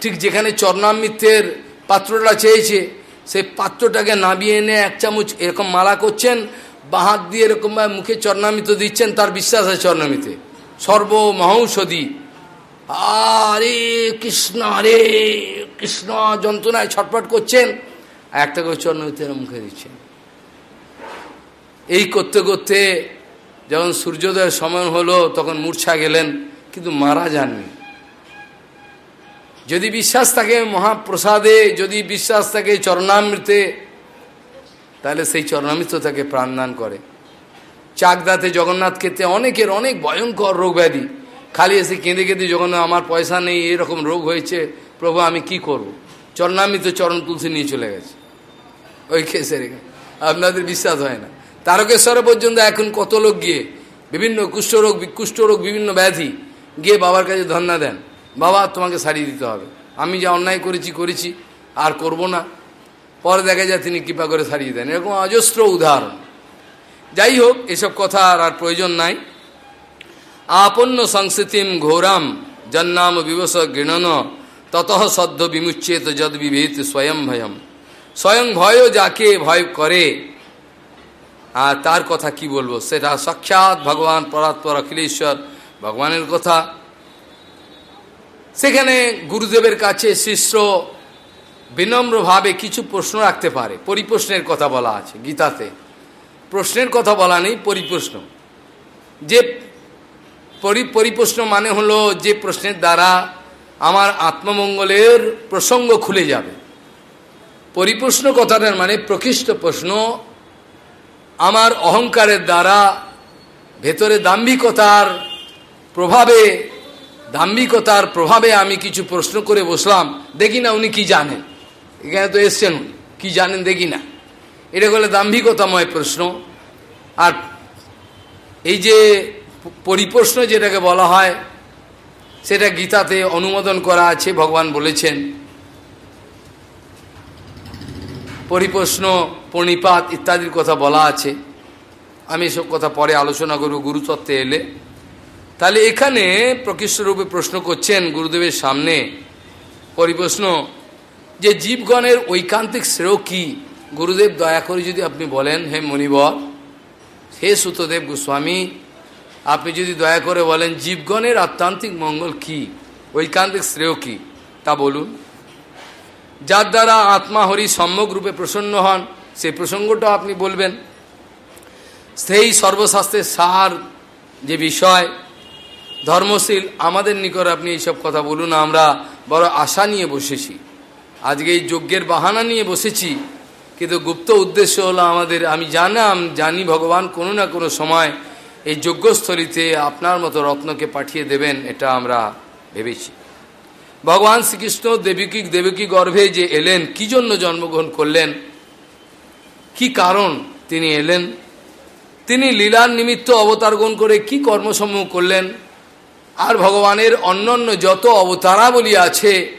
ঠিক যেখানে চরণামৃত্যের পাত্রটা চেয়েছে, সেই পাত্রটাকে নামিয়ে এনে এক চামচ এরকম মালা করছেন বাহাত দিয়ে এরকমভাবে মুখে চরণামিত দিচ্ছেন, তার বিশ্বাস আছে চরণামিতে। সর্বমহৌষধি। আরে কৃষ্ণ আরে কৃষ্ণ, যন্ত্রণায় ছটপট করছেন একটা করে চরণামিতের মুখে দিচ্ছেন। এই করতে করতে যখন সূর্যোদয়ের সময় হলো, তখন মূর্ছা গেলেন, কিন্তু মারা যাননি। যদি বিশ্বাস থাকে মহাপ্রসাদে, যদি বিশ্বাস থাকে চরণামৃতে, তাহলে সেই চরণামৃত তাকে প্রাণদান করে। চাকদাতে জগন্নাথ ক্ষেত্রে অনেকের অনেক ভয়ঙ্কর রোগ ব্যাধি। খালি এসে কেঁদে কেঁদে জগন্নাথ আমার পয়সা নেই, এরকম রোগ হয়েছে, প্রভু আমি কি করব। চরণামৃত চরণ তুলসী নিয়ে চলে গেছে। ওই রেখে আপনাদের বিশ্বাস হয় না। তারকেশ্বরে পর্যন্ত এখন কত লোক গিয়ে, বিভিন্ন কুষ্ঠরোগ কুষ্ঠরোগ, বিভিন্ন ব্যাধি গিয়ে বাবার কাছে ধন্যা দেন। বাবা, তোমাকে সারিয়ে দিতে হবে। আমি যা অন্যায় করেছি করেছি, আর করব না। পরে দেখা যায় তিনি কৃপা করে সারিয়ে দেন। এরকম অজস্র উদাহরণ। যাই হোক, এসব কথা আর আর প্রয়োজন নাই। আপন্ন সংস্কৃতিম ঘোরাম জন্নাম বিবস গৃণন, তত সদ্য বিমুচ্ছেত যদ বিভেদ স্বয়ং ভয়ম। স্বয়ং ভয়ও যাকে ভয় করে আর তার কথা কি বলব? সেটা সাক্ষাৎ ভগবান পরাৎপর অখিলেশ্বর ভগবানের কথা। সেখানে গুরুদেবের কাছে শিষ্য বিনম্রভাবে কিছু প্রশ্ন রাখতে পারে। পরিপ্রশ্নের কথা বলা আছে গীতাতে। প্রশ্নের কথা বলা নেই, পরিপ্রশ্ন। যে পরিপ্রশ্ন মানে হলো যে প্রশ্নের দ্বারা আমার আত্মমঙ্গলের প্রসঙ্গ খুলে যাবে। পরিপ্রশ্ন কথাটার মানে প্রকৃষ্ট প্রশ্ন আমার অহংকারের দ্বারা ভেতরে দাম্ভিকতার প্রভাবে দাম্ভিকতার প্রভাবে আমি কিছু প্রশ্ন করে বসলাম। দেখি না উনি কি জানেন। এখানে তো এসছেন কি জানেন দেখি না। এটা হলে দাম্ভিকতাময় প্রশ্ন। আর এই যে পরিপ্রশ্ন যেটাকে বলা হয়, সেটা গীতাতে অনুমোদন করা আছে, ভগবান বলেছেন। পরিপ্রশ্ন পণিপাত ইত্যাদির কথা বলা আছে। আমি এসব কথা পরে আলোচনা করব, গুরুতত্ত্বে এলে। তাহলে এখানে প্রকৃষ্টরূপে প্রশ্ন করছেন গুরুদেবের সামনে পরিপ্রশ্ন যে জীবগণের ঐকান্তিক শ্রেয় কি? গুরুদেব, দয়া করে যদি আপনি বলেন, হে মণিবর, হে সুতদেব গোস্বামী, আপনি যদি দয়া করে বলেন জীবগণের আত্মান্তিক মঙ্গল কি, ঐকান্তিক শ্রেয় কি, তা বলুন। যার দ্বারা আত্মা হরি সম্যক রূপে প্রসন্ন হন সেই প্রসঙ্গটা আপনি বলবেন। সেই সর্বশাস্ত্রের সার যে বিষয়, ধর্মশীল, আমাদের নিকট আপনি এইসব কথা বলুন, আমরা বড় আশা নিয়ে বসেছি। আজকে এই যজ্ঞের বাহানা নিয়ে বসেছি, কিন্তু গুপ্ত উদ্দেশ্য হলো আমাদের, আমি জানাম, জানি ভগবান কোনো না কোনো সময় এই যজ্ঞস্থলিতে আপনার মতো রত্নকে পাঠিয়ে দেবেন, এটা আমরা ভেবেছি। ভগবান শ্রীকৃষ্ণ দেবকী দেবকী গর্ভে যে এলেন, কি জন্য জন্মগ্রহণ করলেন? কি কারণ তিনি এলেন? তিনি লীলার নিমিত্ত অবতারগণ করে কি কর্মসমূহ করলেন? আর ভগবানের অন্যান্য যত অবতারাবলী আছে,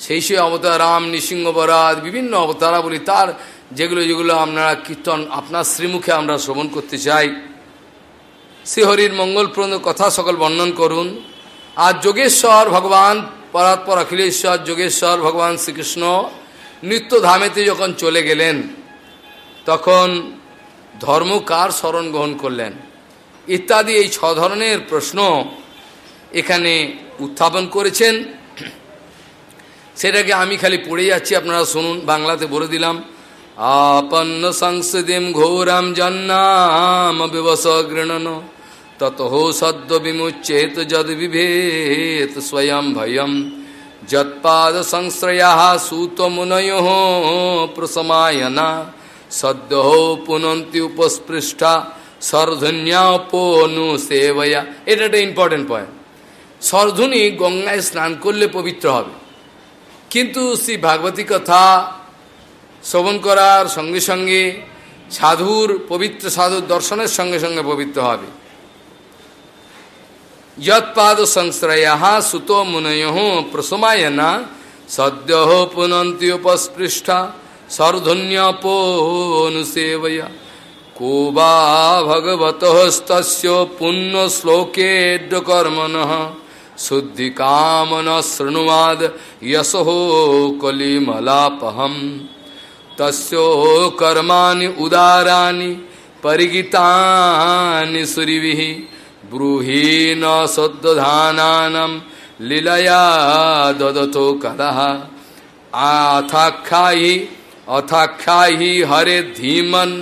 সেই সেই অবতার রাম নৃসিংহবরাজ বিভিন্ন অবতারাবলী, তার যেগুলো যেগুলো আপনারা কীর্তন, আপনার শ্রীমুখে আমরা শ্রবণ করতে চাই। শ্রীহরির মঙ্গলপ্রদ কথা সকল বর্ণন করুন। আর যোগেশ্বর ভগবান পরাৎপর অখিলেশ্বর, যোগেশ্বর ভগবান শ্রীকৃষ্ণ নিত্যধামেতে যখন চলে গেলেন তখন ধর্ম কার স্মরণ গ্রহণ করলেন? ইত্যাদি এই ছ ধরনের প্রশ্ন এখানে উত্থাপন করেছেন। সেটাকে আমি খালি পড়ে যাচ্ছি, আপনারা শুনুন, বাংলাতে বলে দিলাম। আপন্ন সংসদিম ঘোরাম জন্নাম বিবস গৃণন, তত সদ্য বিমুচ্চেত যদ বিভেত স্বয়ং ভয়ম যৎপাদ সংশ্রয়া সূত মুনয় প্রসমায়না। সদ্য পুনন্তি উপস্পৃষ্ঠা সরধন্যাপনু সেবয়া। এটা একটা ইম্পর্টেন্ট পয়েন্ট সরধুনি গঙ্গায় স্নান করলে পবিত্র হবে। কিন্তু শ্রী ভাগবতী কথা শ্রবণ করার সঙ্গে সঙ্গে সাধুর পবিত্র সাধুর দর্শনের সঙ্গে সঙ্গে পবিত্র হবে। যৎপাদ সংশ্রয়া সুত মুনয় প্রসমায়না সদ্য পুনন্তি উপস্পৃষ্ঠা সর্ধন্যপনুসেবয়া কো বা ভগবতস্তস্য পুণ্য শ্লোকেড কর্মণ শুদ্ধি কামন শৃণুবাদ যশো কলিমলাপহম তস্য কর্মাণি উদারানি পরিগিতানি সুরিভিঃ ব্রুহি ন লীলয়া দদতো কলহ আথাক্ষায়ী अथाख्यायि हरे धीमन्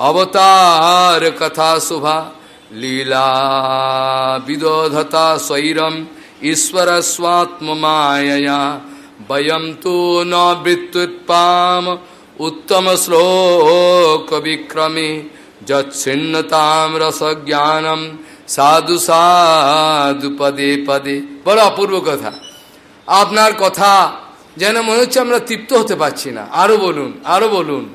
अवतार कथा शुभा लीला विदोधता स्वैरम ईश्वर स्वात्म मायया वयम तो न वृत्तुत्पाम उत्तम श्लोक विक्रमे जत्सिन्नताम रस ज्ञानम সাধু সাধু পদে পদে বড় অপূর্ব কথা আপনার কথা যেন মনে হচ্ছে আমরা তৃপ্ত হতে পারছি না। আরও বলুন আরও বলুন।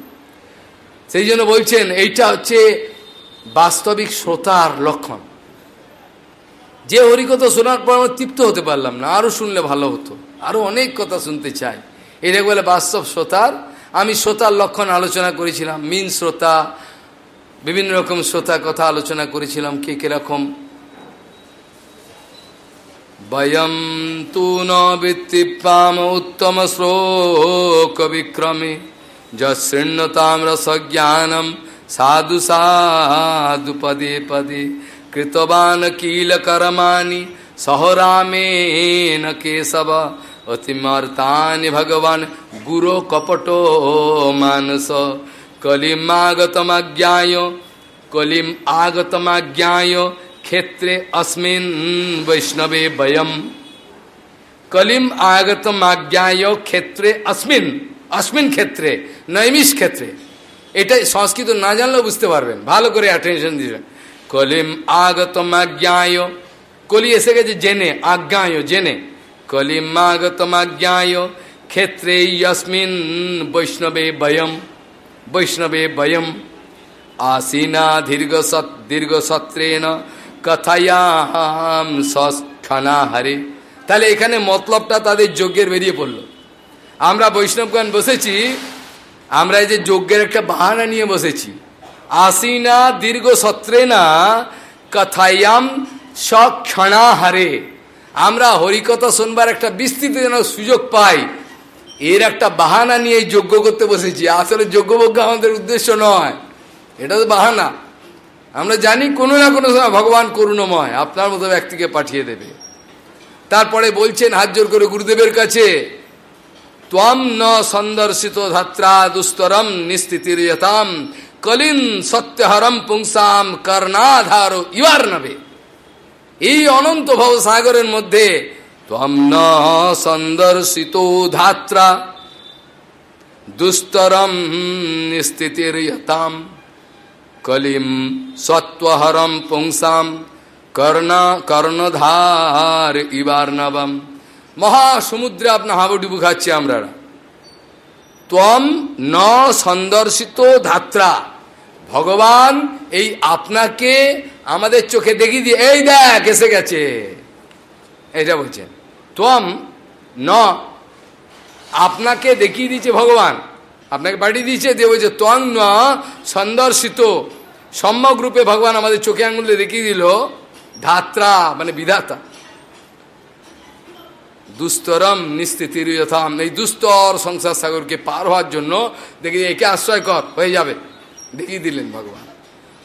সেই জন্য বলছেন, এইটা হচ্ছে বাস্তবিক শ্রোতার লক্ষণ। যে হরিকথা শোনার পর আমরা তৃপ্ত হতে পারলাম না আরও শুনলে ভালো হতো। আরও অনেক কথা শুনতে চাই। এটা বলে বাস্তব শ্রোতার। আমি শ্রোতার লক্ষণ আলোচনা করেছিলাম, মিন শ্রোতা, বিভিন্ন রকম শ্রোতা কথা আলোচনা করেছিলাম, কে কীরকম তু নৃত্তিপাম উত্তম শ্লোক বিক্রমে। যৃণ্যতাম রসজ্ঞানম সাধু সাধু পদে পদে। কৃতবান কিল কর্মাণি সহরামেন কেশব। অতিমর্তানি ভগবান গুরু কপট মানস। কলিমাগতমাজ্ঞায় কলিম আগতমাজ্ঞায় ক্ষেত্রে অস্মিন বৈষ্ণবে বয়ম কলিম আগতম আজ্ঞায় ক্ষেত্রে অস্মিন অস্মিন ক্ষেত্রে নৈমিষ ক্ষেত্রে এটা সংস্কৃত না জানলেও বুঝতে পারবেন। ভালো করে অ্যাটেনশন দিবেন। কলিম আগতম আজ্ঞায়। কলি এসে গেছে জেনে, আজ্ঞায়, জেনে। কলিম আগতম আজ্ঞায়। ক্ষেত্রে ইয়স্মিন বৈষ্ণবে বয়ম। বৈষ্ণবে বয়ম। আসীনা দীর্ঘ সৎ দীর্ঘ সত্রেণ কথায়াম সক্ষণা হারে। তাহলে এখানে মতলবটা তাদের যজ্ঞের বেরিয়ে পড়ল। আমরা বৈষ্ণবগণ বসেছি, আমরা এই যে যজ্ঞের একটা বাহানা নিয়ে বসেছি। আসিনা দীর্ঘ সত্রেনা কথায়াম সক্ষণা হারে। আমরা হরিকথা শুনবার একটা বিস্তৃত যেন সুযোগ পাই, এর একটা বাহানা নিয়ে যজ্ঞ করতে বসেছি। আসলে যজ্ঞবজ্ঞ আমাদের উদ্দেশ্য নয়, এটা তো বাহানা। আমরা জানি কোনো না কোনো সময় ভগবান করুণময়, আপনার মতো ব্যক্তিকে পাঠিয়ে দেবে। তারপরে বলছেন, হাত জোর করে গুরুদেবের কাছে, ত্বম ন সন্দর্শিত ধাত্রা দুস্তরম নিস্থিতির যথাম কলিন সত্যহরম পুংসাম কর্ণাধার ইবার নবে এই অনন্ত ভবসাগরের মধ্যে, ত্বম ন সন্দর্শিত ধাত্রা দুস্তরম নিস্থিতির যথাম কলিম সত্বহরম পুংসাম কর্ণা কর্ণধার ইবার নবম মহাসমুদ্রে আপনার হাবুডুবু খাচ্ছি আমরা তম ন সন্দর্শিত ধাত্রা ভগবান এই আপনাকে আমাদের চোখে দেখিয়ে দিয়ে এই দেখ এসে গেছে এটা বলছেন তম ন আপনাকে দেখিয়ে দিয়েছে ভগবান আপনাকে পাঠিয়ে দিয়েছে, দিয়ে বলছে তং ন সন্দর্শিত, সম্যক রূপে ভগবান আমাদের চোখে আঙুলে দেখিয়ে দিল, ধাত্রা মানে বিধাতা। দুস্তরম নিস্থিতির যথাম। এই দুস্তর সংসার সাগরকে পার হওয়ার জন্য দেখি একে আশ্রয় কর, হয়ে যাবে। দেখিয়ে দিলেন ভগবান।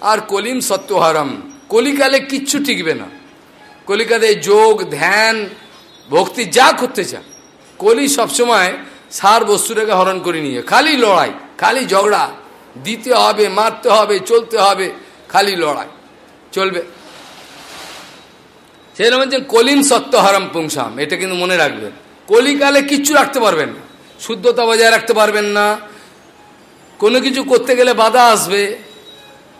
আর কলিম সত্যহারম, কলিকালে কিচ্ছু টিকবে না। কলিকালে যোগ, ধ্যান, ভক্তি যা করতে চান কলি সবসময় সার বস্তুটাকে হরণ করে নিয়ে, খালি লড়াই, খালি ঝগড়া, দিতে হবে, মারতে হবে, চলতে হবে, খালি লড়াই। চলবে। সেরকম হচ্ছে কলিন সত্য হারাম পুংসাম, এটা কিন্তু মনে রাখবেন। কলিকালে কিচ্ছু রাখতে পারবেন না, শুদ্ধতা বজায় রাখতে পারবেন না। কোনো কিছু করতে গেলে বাধা আসবে।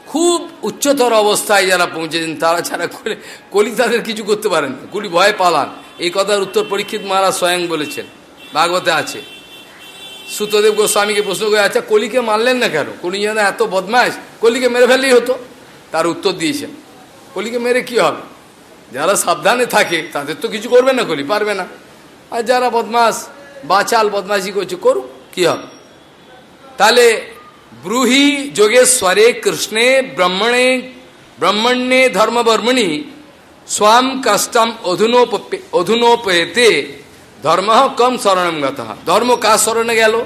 খুব উচ্চতর অবস্থায় যারা পৌঁছেছেন, তারা ছাড়া করে কলি তাদের কিছু করতে পারেন না। কলি ভয় পালান। এই কথার উত্তর পরীক্ষিত মহারাজ স্বয়ং বলেছেন। ভাগবতে আছে। সুতদেব গোস্বামীকে প্রশ্ন করে আচ্ছা কলিকে মারলেন না কেন? কলি যেন এত বদমাস কলিকে মেরে ফেললেই হতো। তার উত্তর দিয়েছেন, কলিকে মেরে কি হবে? যারা সাবধানে থাকে, তাদের তো কিছু করবে না কলি, পারবে না। আর যারা বদমাস বাচাল বদমাসি করছে, করুক, কি হবে? তাহলে, ব্রুহি যোগেশ্বরে কৃষ্ণে ব্রহ্মণে, ব্রহ্মণ্যে ধর্মবর্মণি, স্বাম কষ্টম অধুনোপ অধুনোপেতে ধর্ম কম গত। ধর্ম কার স্মরণে গেল?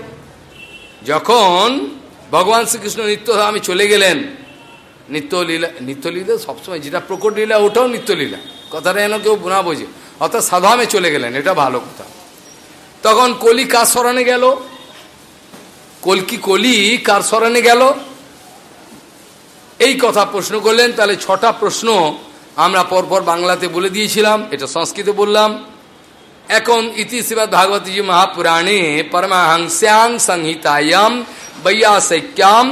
যখন ভগবান শ্রীকৃষ্ণ নিত্য আমি চলে গেলেন, নিত্যলীলা নিত্যলীলা সবসময় যেটা প্রকট লীলা, ওটাও নিত্যলীলা। কথাটা যেন কেউ না বোঝে। অর্থাৎ সাধামে চলে গেলেন, এটা ভালো কথা। তখন কলি কার স্মরণে গেল? কলকি কলি কার স্মরণে গেল? এই কথা প্রশ্ন করলেন, তাহলে ছটা প্রশ্ন আমরা পরপর বাংলাতে বলে দিয়েছিলাম, এটা সংস্কৃতে বললাম। এখন ইতি শ্রীমদ ভাগবতী মহাপুরাণে পরমাহংস্যাং সংহিতায়াম বৈয়াশক্যাম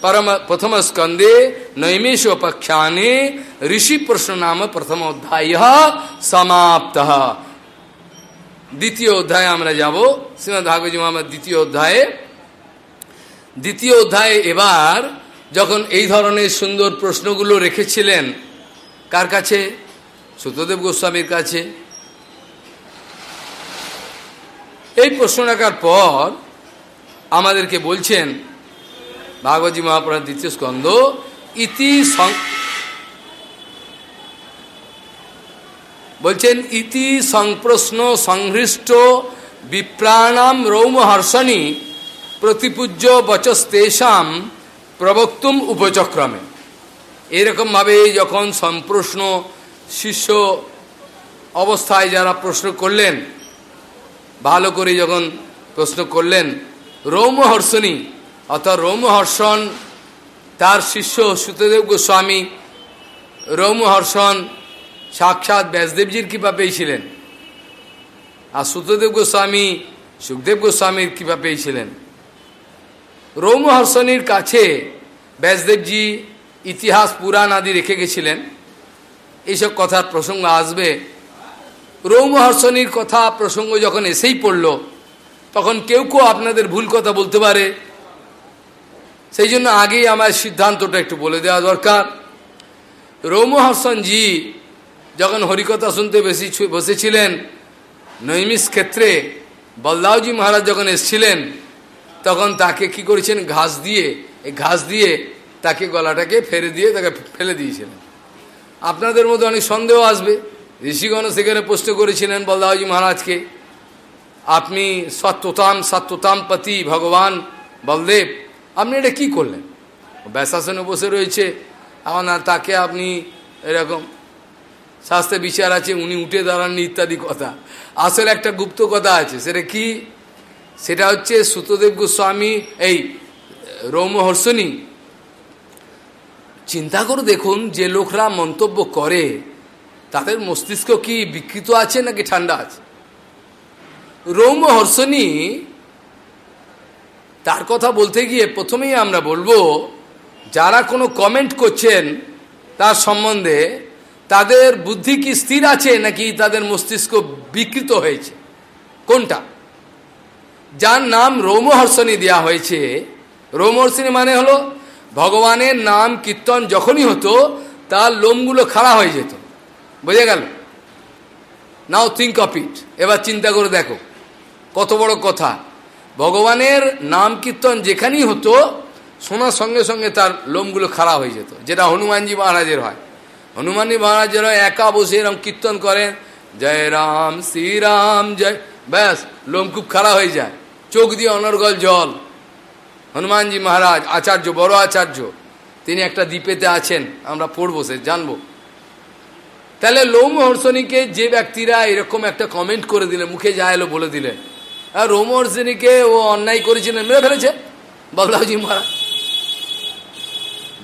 পরম প্রথম স্কন্দে নৈমেশ পক্ষানে ঋষি প্রশ্ন নাম প্রথম অধ্যায় সমাপ্ত দ্বিতীয় অধ্যায়ে আমরা যাব শ্রীমদ ভাগবতী মহাম্মদ দ্বিতীয় অধ্যায়ে দ্বিতীয় অধ্যায়ে এবার যখন এই ধরনের সুন্দর প্রশ্নগুলো রেখেছিলেন। কার কাছে? সুতদেব গোস্বামীর কাছে। এই প্রশ্ন রাখার পর আমাদেরকে বলছেন ভাগবতী মহাপুরাণ দ্বিতীয় স্কন্ধ, ইতি বলছেন, ইতি সংপ্রশ্ন সংহৃষ্ট বিপ্রাণাম রৌমহর্ষণী প্রতিপূজ্য বচস্তেষাম প্রবক্তুম উপচক্রমে। এরকমভাবে যখন সম্প্রশ্ন শিষ্য অবস্থায় যারা প্রশ্ন করলেন ভালো করে যখন প্রশ্ন করলেন রৌমহর্ষণী অর্থাৎ রৌমহর্ষণ তার শিষ্য সুতদেব গোস্বামী রৌমহর্ষণ সাক্ষাৎ ব্যাসদেবজির কৃপা পেয়েছিলেন। আর সুতদেব গোস্বামী, সুখদেব গোস্বামীর কৃপা পেয়েছিলেন। রৌমহর্ষণীর কাছে ব্যাসদেবজি ইতিহাস পুরাণ আদি রেখে গেছিলেন। এইসব কথার প্রসঙ্গ আসবে রৌমহর্ষণীর কথা প্রসঙ্গ যখন এসেই পড়ল, তখন কেউ কেউ আপনাদের ভুল কথা বলতে পারে। সেই জন্য আগেই আমার সিদ্ধান্তটা একটু বলে দেওয়া দরকার। রৌমহর্ষণজি যখন হরিকথা শুনতে বেশি বসেছিলেন, নৈমিষ ক্ষেত্রে বলদাওজি মহারাজ যখন এসছিলেন, তখন তাকে কি করেছেন? ঘাস দিয়ে, এই ঘাস দিয়ে তাকে গলাটাকে ফেরে দিয়ে তাকে ফেলে দিয়েছিলেন। আপনাদের মধ্যে অনেক সন্দেহ আসবে। ঋষিগণ সেখানে প্রশ্ন করেছিলেন বলদাওজি মহারাজকে, আপনি সত্যতাম সত্যতাম পতি ভগবান বলদেব, আপনি এটা কি করলেন? ব্যাসাসনে বসে রয়েছে না, তাকে আপনি এরকম শাস্ত্রে বিচার আছে, উনি উঠে দাঁড়াননি ইত্যাদি কথা। আসলে একটা গুপ্ত কথা আছে, সেটা কি? সেটা হচ্ছে সুতদেব গোস্বামী, এই রৌমহর্ষণী, চিন্তা করে দেখুন যে লোকরা মন্তব্য করে তাদের মস্তিষ্ক কি বিকৃত আছে নাকি ঠান্ডা আছে? রৌমহর্ষণী তার কথা বলতে গিয়ে প্রথমেই আমরা বলব, যারা কোনো কমেন্ট করছেন তার সম্বন্ধে, তাদের বুদ্ধি কি স্থির আছে নাকি তাদের মস্তিষ্ক বিকৃত হয়েছে? কোনটা? যার নাম রৌমহর্ষণী দেওয়া হয়েছে রৌমহর্ষণী মানে হলো ভগবানের নাম কীর্তন যখনই হতো, তার লোমগুলো খাড়া হয়ে যেত। বোঝা গেল? নাও থিঙ্ক অফ ইট এবার চিন্তা করে দেখো। কত বড় কথা। ভগবানের নাম কীর্তন যেখানেই হতো, শোনার সঙ্গে সঙ্গে তার লোমগুলো খাড়া হয়ে যেত, যেটা হনুমানজি মহারাজের হয়। হনুমানজি মহারাজের হয় একা বসে এরকম কীর্তন করেন, জয় রাম শ্রীরাম জয় ব্যাস, লোম খুব খাড়া হয়ে যায়। চোখ দিয়ে অনর্গল জল। হনুমানজি মহারাজ, আচার্য, বড় আচার্য, তিনি একটা দ্বীপেতে আছেন, আমরা পড়ব সে, জানব। তাহলে লোমহর্ষণীকে যে ব্যক্তিরা এরকম একটা কমেন্ট করে দিলে, মুখে যা এলো বলে দিলে। আর রোমহর্ষণীকে ও অন্যায় করেছিলেন মেরে ফেলেছে? বলদাজি মহারাজ।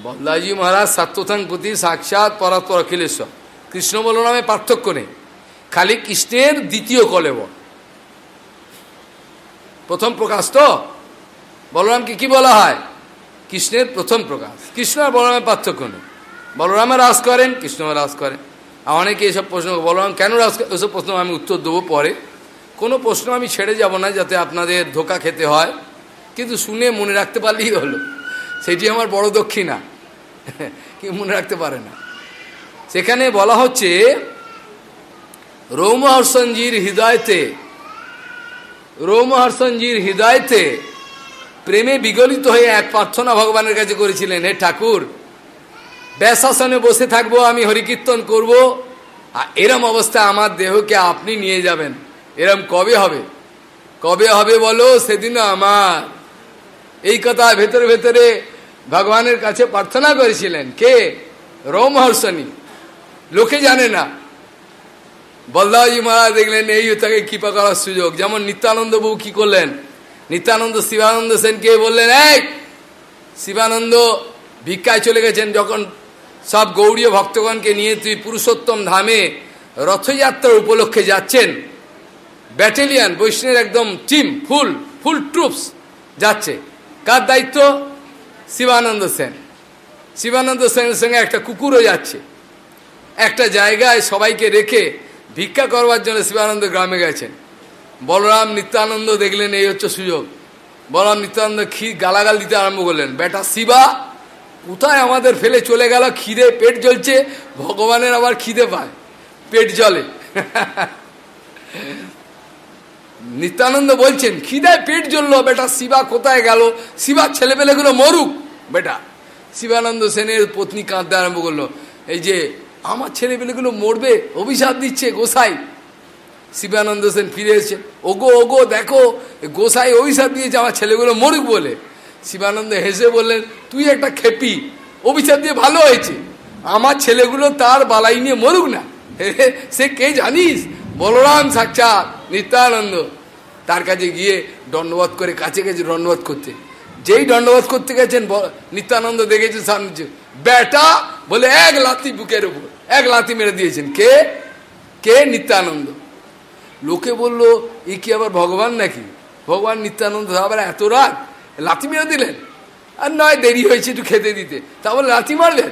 বলদাজি মহারাজ সাত্যথাং প্রতি সাক্ষাৎ পরাৎপর অখিলেশ্বর কৃষ্ণ বলরামে পার্থক্য নেই। খালি কৃষ্ণের দ্বিতীয় কলেবর প্রথম প্রকাশ তো? বলরামকে কি বলা হয়? কৃষ্ণের প্রথম প্রকাশ। কৃষ্ণ আর বলরামের পার্থক্য নেই। বলরামে রাস করেন কৃষ্ণ রাস করেন। অনেকে এসব প্রশ্ন বলরাম কেন এসব প্রশ্ন আমি উত্তর দেবো পরে? কোনো প্রশ্ন আমি ছেড়ে যাব না যাতে আপনাদের ধোকা খেতে হয়, কিন্তু শুনে মনে রাখতে পারলেই হলো। সেটি আমার বড় দক্ষিণা কি মনে রাখতে পারে না। সেখানে বলা হচ্ছে, রৌমহর্ষণজির হৃদয়তে রৌমহর্ষণজির হৃদয়তে প্রেমে বিগলিত হয়ে এক প্রার্থনা ভগবানের কাছে করেছিলেন, হে ঠাকুর ব্যাসাসনে বসে থাকব, আমি হরিকীর্তন করব। আর এরম অবস্থায় আমার দেহকে আপনি নিয়ে যাবেন। এরম কবে হবে? কবে হবে বলো? সেদিনও আমার। এই কথা ভেতরে ভেতরে ভগবানের কাছে প্রার্থনা করেছিলেন। কে? রোমহর্ষণী। লোকে জানে না। বলদাজি মহারাজ দেখলেন, এই তাকে কৃপা করার সুযোগ। যেমন নিত্যানন্দ বউ কি করলেন? নিত্যানন্দ, শিবানন্দ সেনকে বললেন এক শিবানন্দ, ভিক্ষায় চলে গেছেন। যখন সব গৌড়ীয় ভক্তগণকে নিয়ে তুই পুরুষোত্তম ধামে রথযাত্রার উপলক্ষে যাচ্ছেন। ব্যাটালিয়ান, বৈষ্ণবের একদম টিম, ফুল ফুল ট্রুপস যাচ্ছে। কার দায়িত্ব? শিবানন্দ সেন। শিবানন্দ সেনের সঙ্গে একটা কুকুরও যাচ্ছে। একটা জায়গায় সবাইকে রেখে ভিক্ষা করবার জন্য শিবানন্দ গ্রামে গেছেন। বলরাম নিত্যানন্দ দেখলেন, এই হচ্ছে সুযোগ। বলরাম নিত্যানন্দ খি গালাগাল দিতে আরম্ভ করলেন। বেটা শিবা কোথায় আমাদের ফেলে চলে গেল? খিদে পেট জ্বলছে, ভগবানের আবার খিদে পায়, পেট জ্বলে। নিত্যানন্দ বলছেন খিদায় পেট জ্বললো, বেটা, শিবা কোথায় গেল? শিবার ছেলেপেলেগুলো মরুক, বেটা। শিবানন্দ সেনের পত্নী কাঁদতে আরম্ভ করল, এই যে, আমার ছেলেপেলেগুলো মরবে, অভিশাপ দিচ্ছে গোসাই। শিবানন্দ সেন ফিরে এসেছেন ওগো ওগো, দেখো, গোসাই অভিশাপ দিয়েছে, আমার ছেলেগুলো মরুক বলে। শিবানন্দ হেসে বললেন, তুই একটা খেপি, অভিশাপ দিয়ে ভালো হয়েছে। আমার ছেলেগুলো তার বালাই নিয়ে মরুক না। সে কে জানিস? বলরাম সাক্ষাৎ, নিত্যানন্দ। তার কাছে গিয়ে দণ্ডবোধ করে কাছে গেছে দণ্ডবোধ করতে। যেই দণ্ডবোধ করতে গেছেন নিত্যানন্দ দেখেছে সামনে বেটা! বলে এক লাথি বুকের উপর, এক লাথি মেরে দিয়েছেন। কে? কে? নিত্যানন্দ। লোকে বলল, এ কি আবার ভগবান নাকি? ভগবান নিত্যানন্দ আবার এত রাগ লাথি মেরে দিলেন। আর নয়, দেরি হয়েছে একটু খেতে দিতে। তারপরে লাথি মারলেন।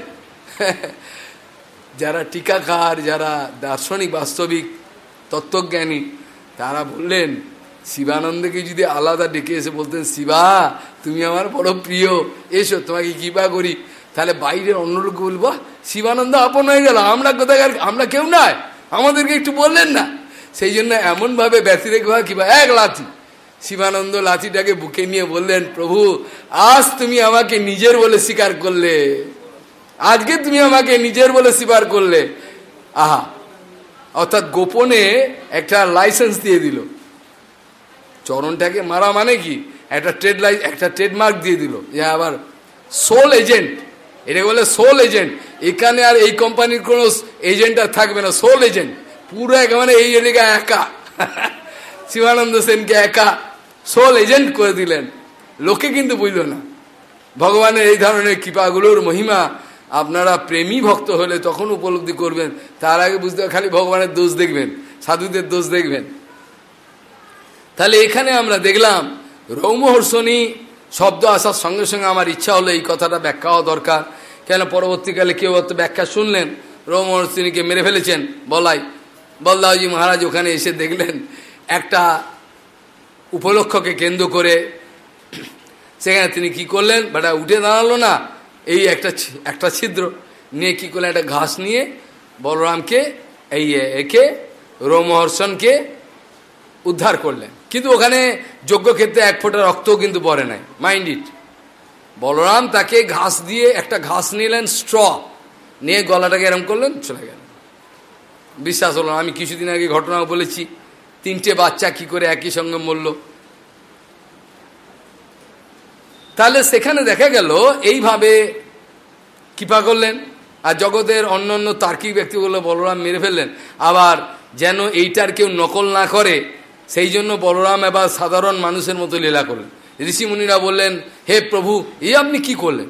যারা টিকাকার, যারা দার্শনিক, বাস্তবিক, তত্ত্বজ্ঞানী, তারা বললেন, শিবানন্দকে যদি আলাদা ডেকে এসে বলতেন, শিবা, তুমি আমার বড় প্রিয়, এসো, তোমাকে কৃপা করি। তাহলে বাইরের অন্য লোক বলব শিবানন্দ আপন হয়ে গেল, আমরা কোথায় আমরা কেউ নয়, আমাদেরকে একটু বললেন না? সেই জন্য এমনভাবে ব্যতিরেক ভাবে কিবা এক লাথি। শিবানন্দ লাথিটাকে বুকে নিয়ে বললেন, প্রভু, আজ তুমি আমাকে নিজের বলে স্বীকার করলে। আজকে তুমি আমাকে নিজের বলে স্বীকার করলে। আহা, অর্থাৎ গোপনে একটা লাইসেন্স দিয়ে দিল। চরণটাকে মারা মানে কি? একটা ট্রেড লাই, একটা ট্রেডমার্ক দিয়ে দিল। যে আবার সোল এজেন্ট। এটা বলে সোল এজেন্ট। এখানে আর এই কোম্পানির কোনো এজেন্ট আর থাকবে না। Sole agent. পুরো একেবারে এই এলাকা একা। শিবানন্দ সেনকে একা। সোল এজেন্ট করে দিলেন। লোকে কিন্তু বুঝল না। ভগবানের এই ধরনের কৃপাগুলোর মহিমা আপনারা প্রেমী ভক্ত হলে তখন উপলব্ধি করবেন। তার আগে বুঝতে খালি ভগবানের দোষ দেখবেন, সাধুদের দোষ দেখবেন। তাহলে এখানে আমরা দেখলাম, রৌমহর্ষণী শব্দ আসার সঙ্গে সঙ্গে আমার ইচ্ছা হলো এই কথাটা ব্যাখ্যা হওয়া দরকার। কেন পরবর্তীকালে কেউ অত ব্যাখ্যা শুনলেন, রৌমহর্ষণীকে মেরে ফেলেছেন, বলাই। বলদাওজি মহারাজ ওখানে এসে দেখলেন, একটা উপলক্ষকে কেন্দ্র করে সেখানে তিনি কি করলেন? বাটা, উঠে দাঁড়াল না। এই একটা একটা ছিদ্র নিয়ে কি করলেন? একটা ঘাস নিয়ে বলরামকে, এই একে, রোমহর্ষণকে উদ্ধার করলেন। কিন্তু ওখানে যজ্ঞক্ষেত্রে এক ফোঁটা রক্তও কিন্তু পড়ে নাই। Mind it. বলরাম তাকে ঘাস দিয়ে একটা ঘাস নিলেন, স্ট্র, নিয়ে গলাটাকে এরম করলেন, চলে গেল বিশ্বাস হলো আমি কিছুদিন আগে ঘটনা বলেছি। তিনটে বাচ্চা কি করে একই সঙ্গে মরল? তাহলে সেখানে দেখা গেল, এইভাবে কৃপা করলেন, আর জগতের অন্য অন্য তার্কিক ব্যক্তিগুলো বলরাম মেরে ফেললেন। আবার যেন এইটার কেউ নকল না করে, সেই জন্য বলরাম এবার সাধারণ মানুষের মতো লীলা করলেন। ঋষিমুনিরা বললেন, হে প্রভু এই আপনি কি করলেন?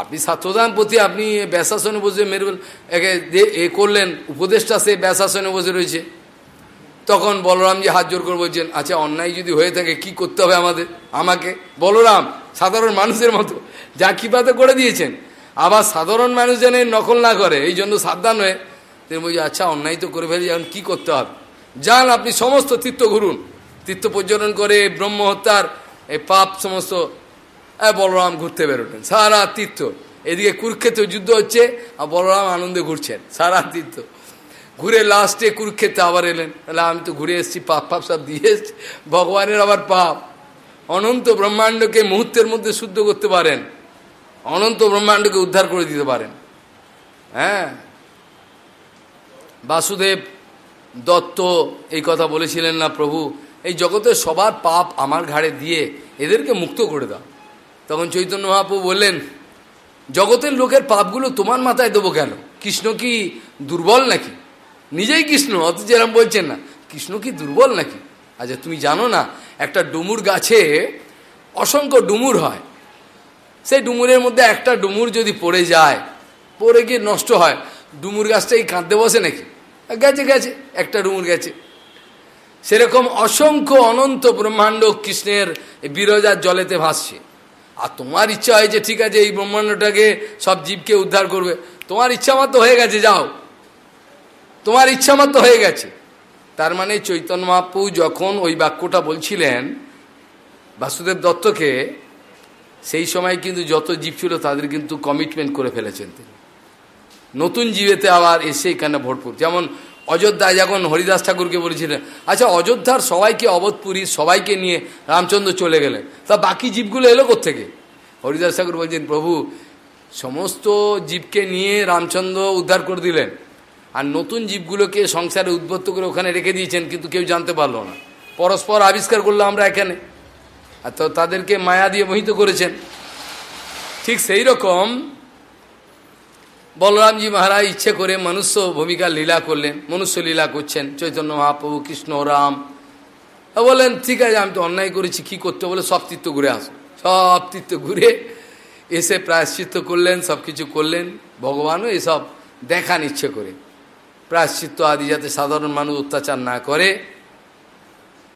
আপনি ছাত্রদান প্রতি আপনি ব্যাসাসনে বসে মেরে এ করলেন উপদেশটা সে ব্যাসাসনে বসে রয়েছে। তখন বলরামজি হাত জোর করে বলছেন আচ্ছা অন্যায় যদি হয়ে থাকে, কি করতে হবে আমাদের? আমাকে? বলরাম, সাধারণ মানুষের মতো, যা কৃপাতে করে দিয়েছেন। আবার সাধারণ মানুষ যেন নকল না করে, এই জন্য সাবধান হয়ে তিনি বলছি আচ্ছা অন্যায় তো করে ফেলি এখন কী করতে হবে? যান, আপনি সমস্ত তীর্থ ঘুরুন। তীর্থ পর্যটন করে ব্রহ্মহত্যার এই পাপ সমস্ত বলরাম ঘুরতে বেরোতেন সারা তীর্থ। এদিকে কুরুক্ষেত্র যুদ্ধ হচ্ছে, আর বলরাম আনন্দে ঘুরছেন। সারা তীর্থ। ঘুরে লাস্টে কুরুক্ষেত্রে আবার এলেন। তাহলে আমি তো ঘুরে এসেছি, পাপ পাপ সব দিয়ে এসছি। ভগবানের আবার পাপ। অনন্ত ব্রহ্মাণ্ডকে মুহূর্তের মধ্যে শুদ্ধ করতে পারেন। অনন্ত ব্রহ্মাণ্ডকে উদ্ধার করে দিতে পারেন। হ্যাঁ? বাসুদেব দত্ত এই কথা বলেছিলেন না প্রভু? এই জগতের সবার পাপ আমার ঘাড়ে দিয়ে এদেরকে মুক্ত করে দাও। তখন চৈতন্য মহাপ্রভু বললেন, জগতের লোকের পাপগুলো তোমার মাথায় দেবো কেন? কৃষ্ণ কি দুর্বল নাকি? নিজেই কৃষ্ণ অথচ এরম বলছেন না। কৃষ্ণ কি দুর্বল নাকি? আচ্ছা তুমি জানো না, একটা ডুমুর গাছে অসংখ্য ডুমুর হয়। সেই ডুমুরের মধ্যে একটা ডুমুর যদি পড়ে যায়, পড়ে গিয়ে নষ্ট হয়, ডুমুর গাছটা এই কাঁদতে বসে নাকি? গেছে গেছে, একটা ডুমুর গেছে। সেরকম অসংখ্য অনন্ত ব্রহ্মাণ্ড কৃষ্ণের বিরজার জলেতে ভাসছে। আর তোমার ইচ্ছা হয় যে ঠিক আছে, এই ব্রহ্মাণ্ডটাকে সব জীবকে উদ্ধার করবে। তোমার ইচ্ছা মতো হয়ে গেছে, যাও। তোমার ইচ্ছা মতো হয়ে গেছে। তার মানে চৈতন্য মহাপু যখন ওই বাক্যটা বলছিলেন, বাসুদেব দত্তকে, সেই সময় কিন্তু যত জীব ছিল তাদের কিন্তু কমিটমেন্ট করে ফেলেছেন তিনি। নতুন জীবেতে আবার এসে এখানে ভরপুর। যেমন অযোধ্যায় যখন হরিদাস ঠাকুরকে বলেছিলেন আচ্ছা অযোধ্যার সবাইকে অবধপুরী, সবাইকে নিয়ে রামচন্দ্র চলে গেলেন, তা বাকি জীবগুলো এলো থেকে হরিদাস ঠাকুর বলছেন, প্রভু, সমস্ত জীবকে নিয়ে রামচন্দ্র উদ্ধার করে দিলেন। আর নতুন জীবগুলোকে সংসারে উদ্বুদ্ধ করে ওখানে রেখে দিয়েছেন, কিন্তু কেউ জানতে পারল না। পরস্পর আবিষ্কার করল আমরা এখানে। আর তো তাদেরকে মায়া দিয়ে মোহিত করেছেন। ঠিক সেই রকম বলরামজি মহারাজ ইচ্ছে করে মনুষ্য ভূমিকা লীলা করলেন, মনুষ্য লীলা করছেন, চৈতন্য মহাপ্রভু, কৃষ্ণ, রাম। বললেন, ঠিক আছে, আমি তো অন্যায় করেছি, কি করতে বলে সব তীর্থ ঘুরে আসো সব তীর্থ ঘুরে এসে প্রায়শ্চিত্ত করলেন সব কিছু করলেন, ভগবানও এসব দেখান ইচ্ছে করে। প্রায়শ্চিত্ত আদি যাতে সাধারণ মানুষ অত্যাচার না করে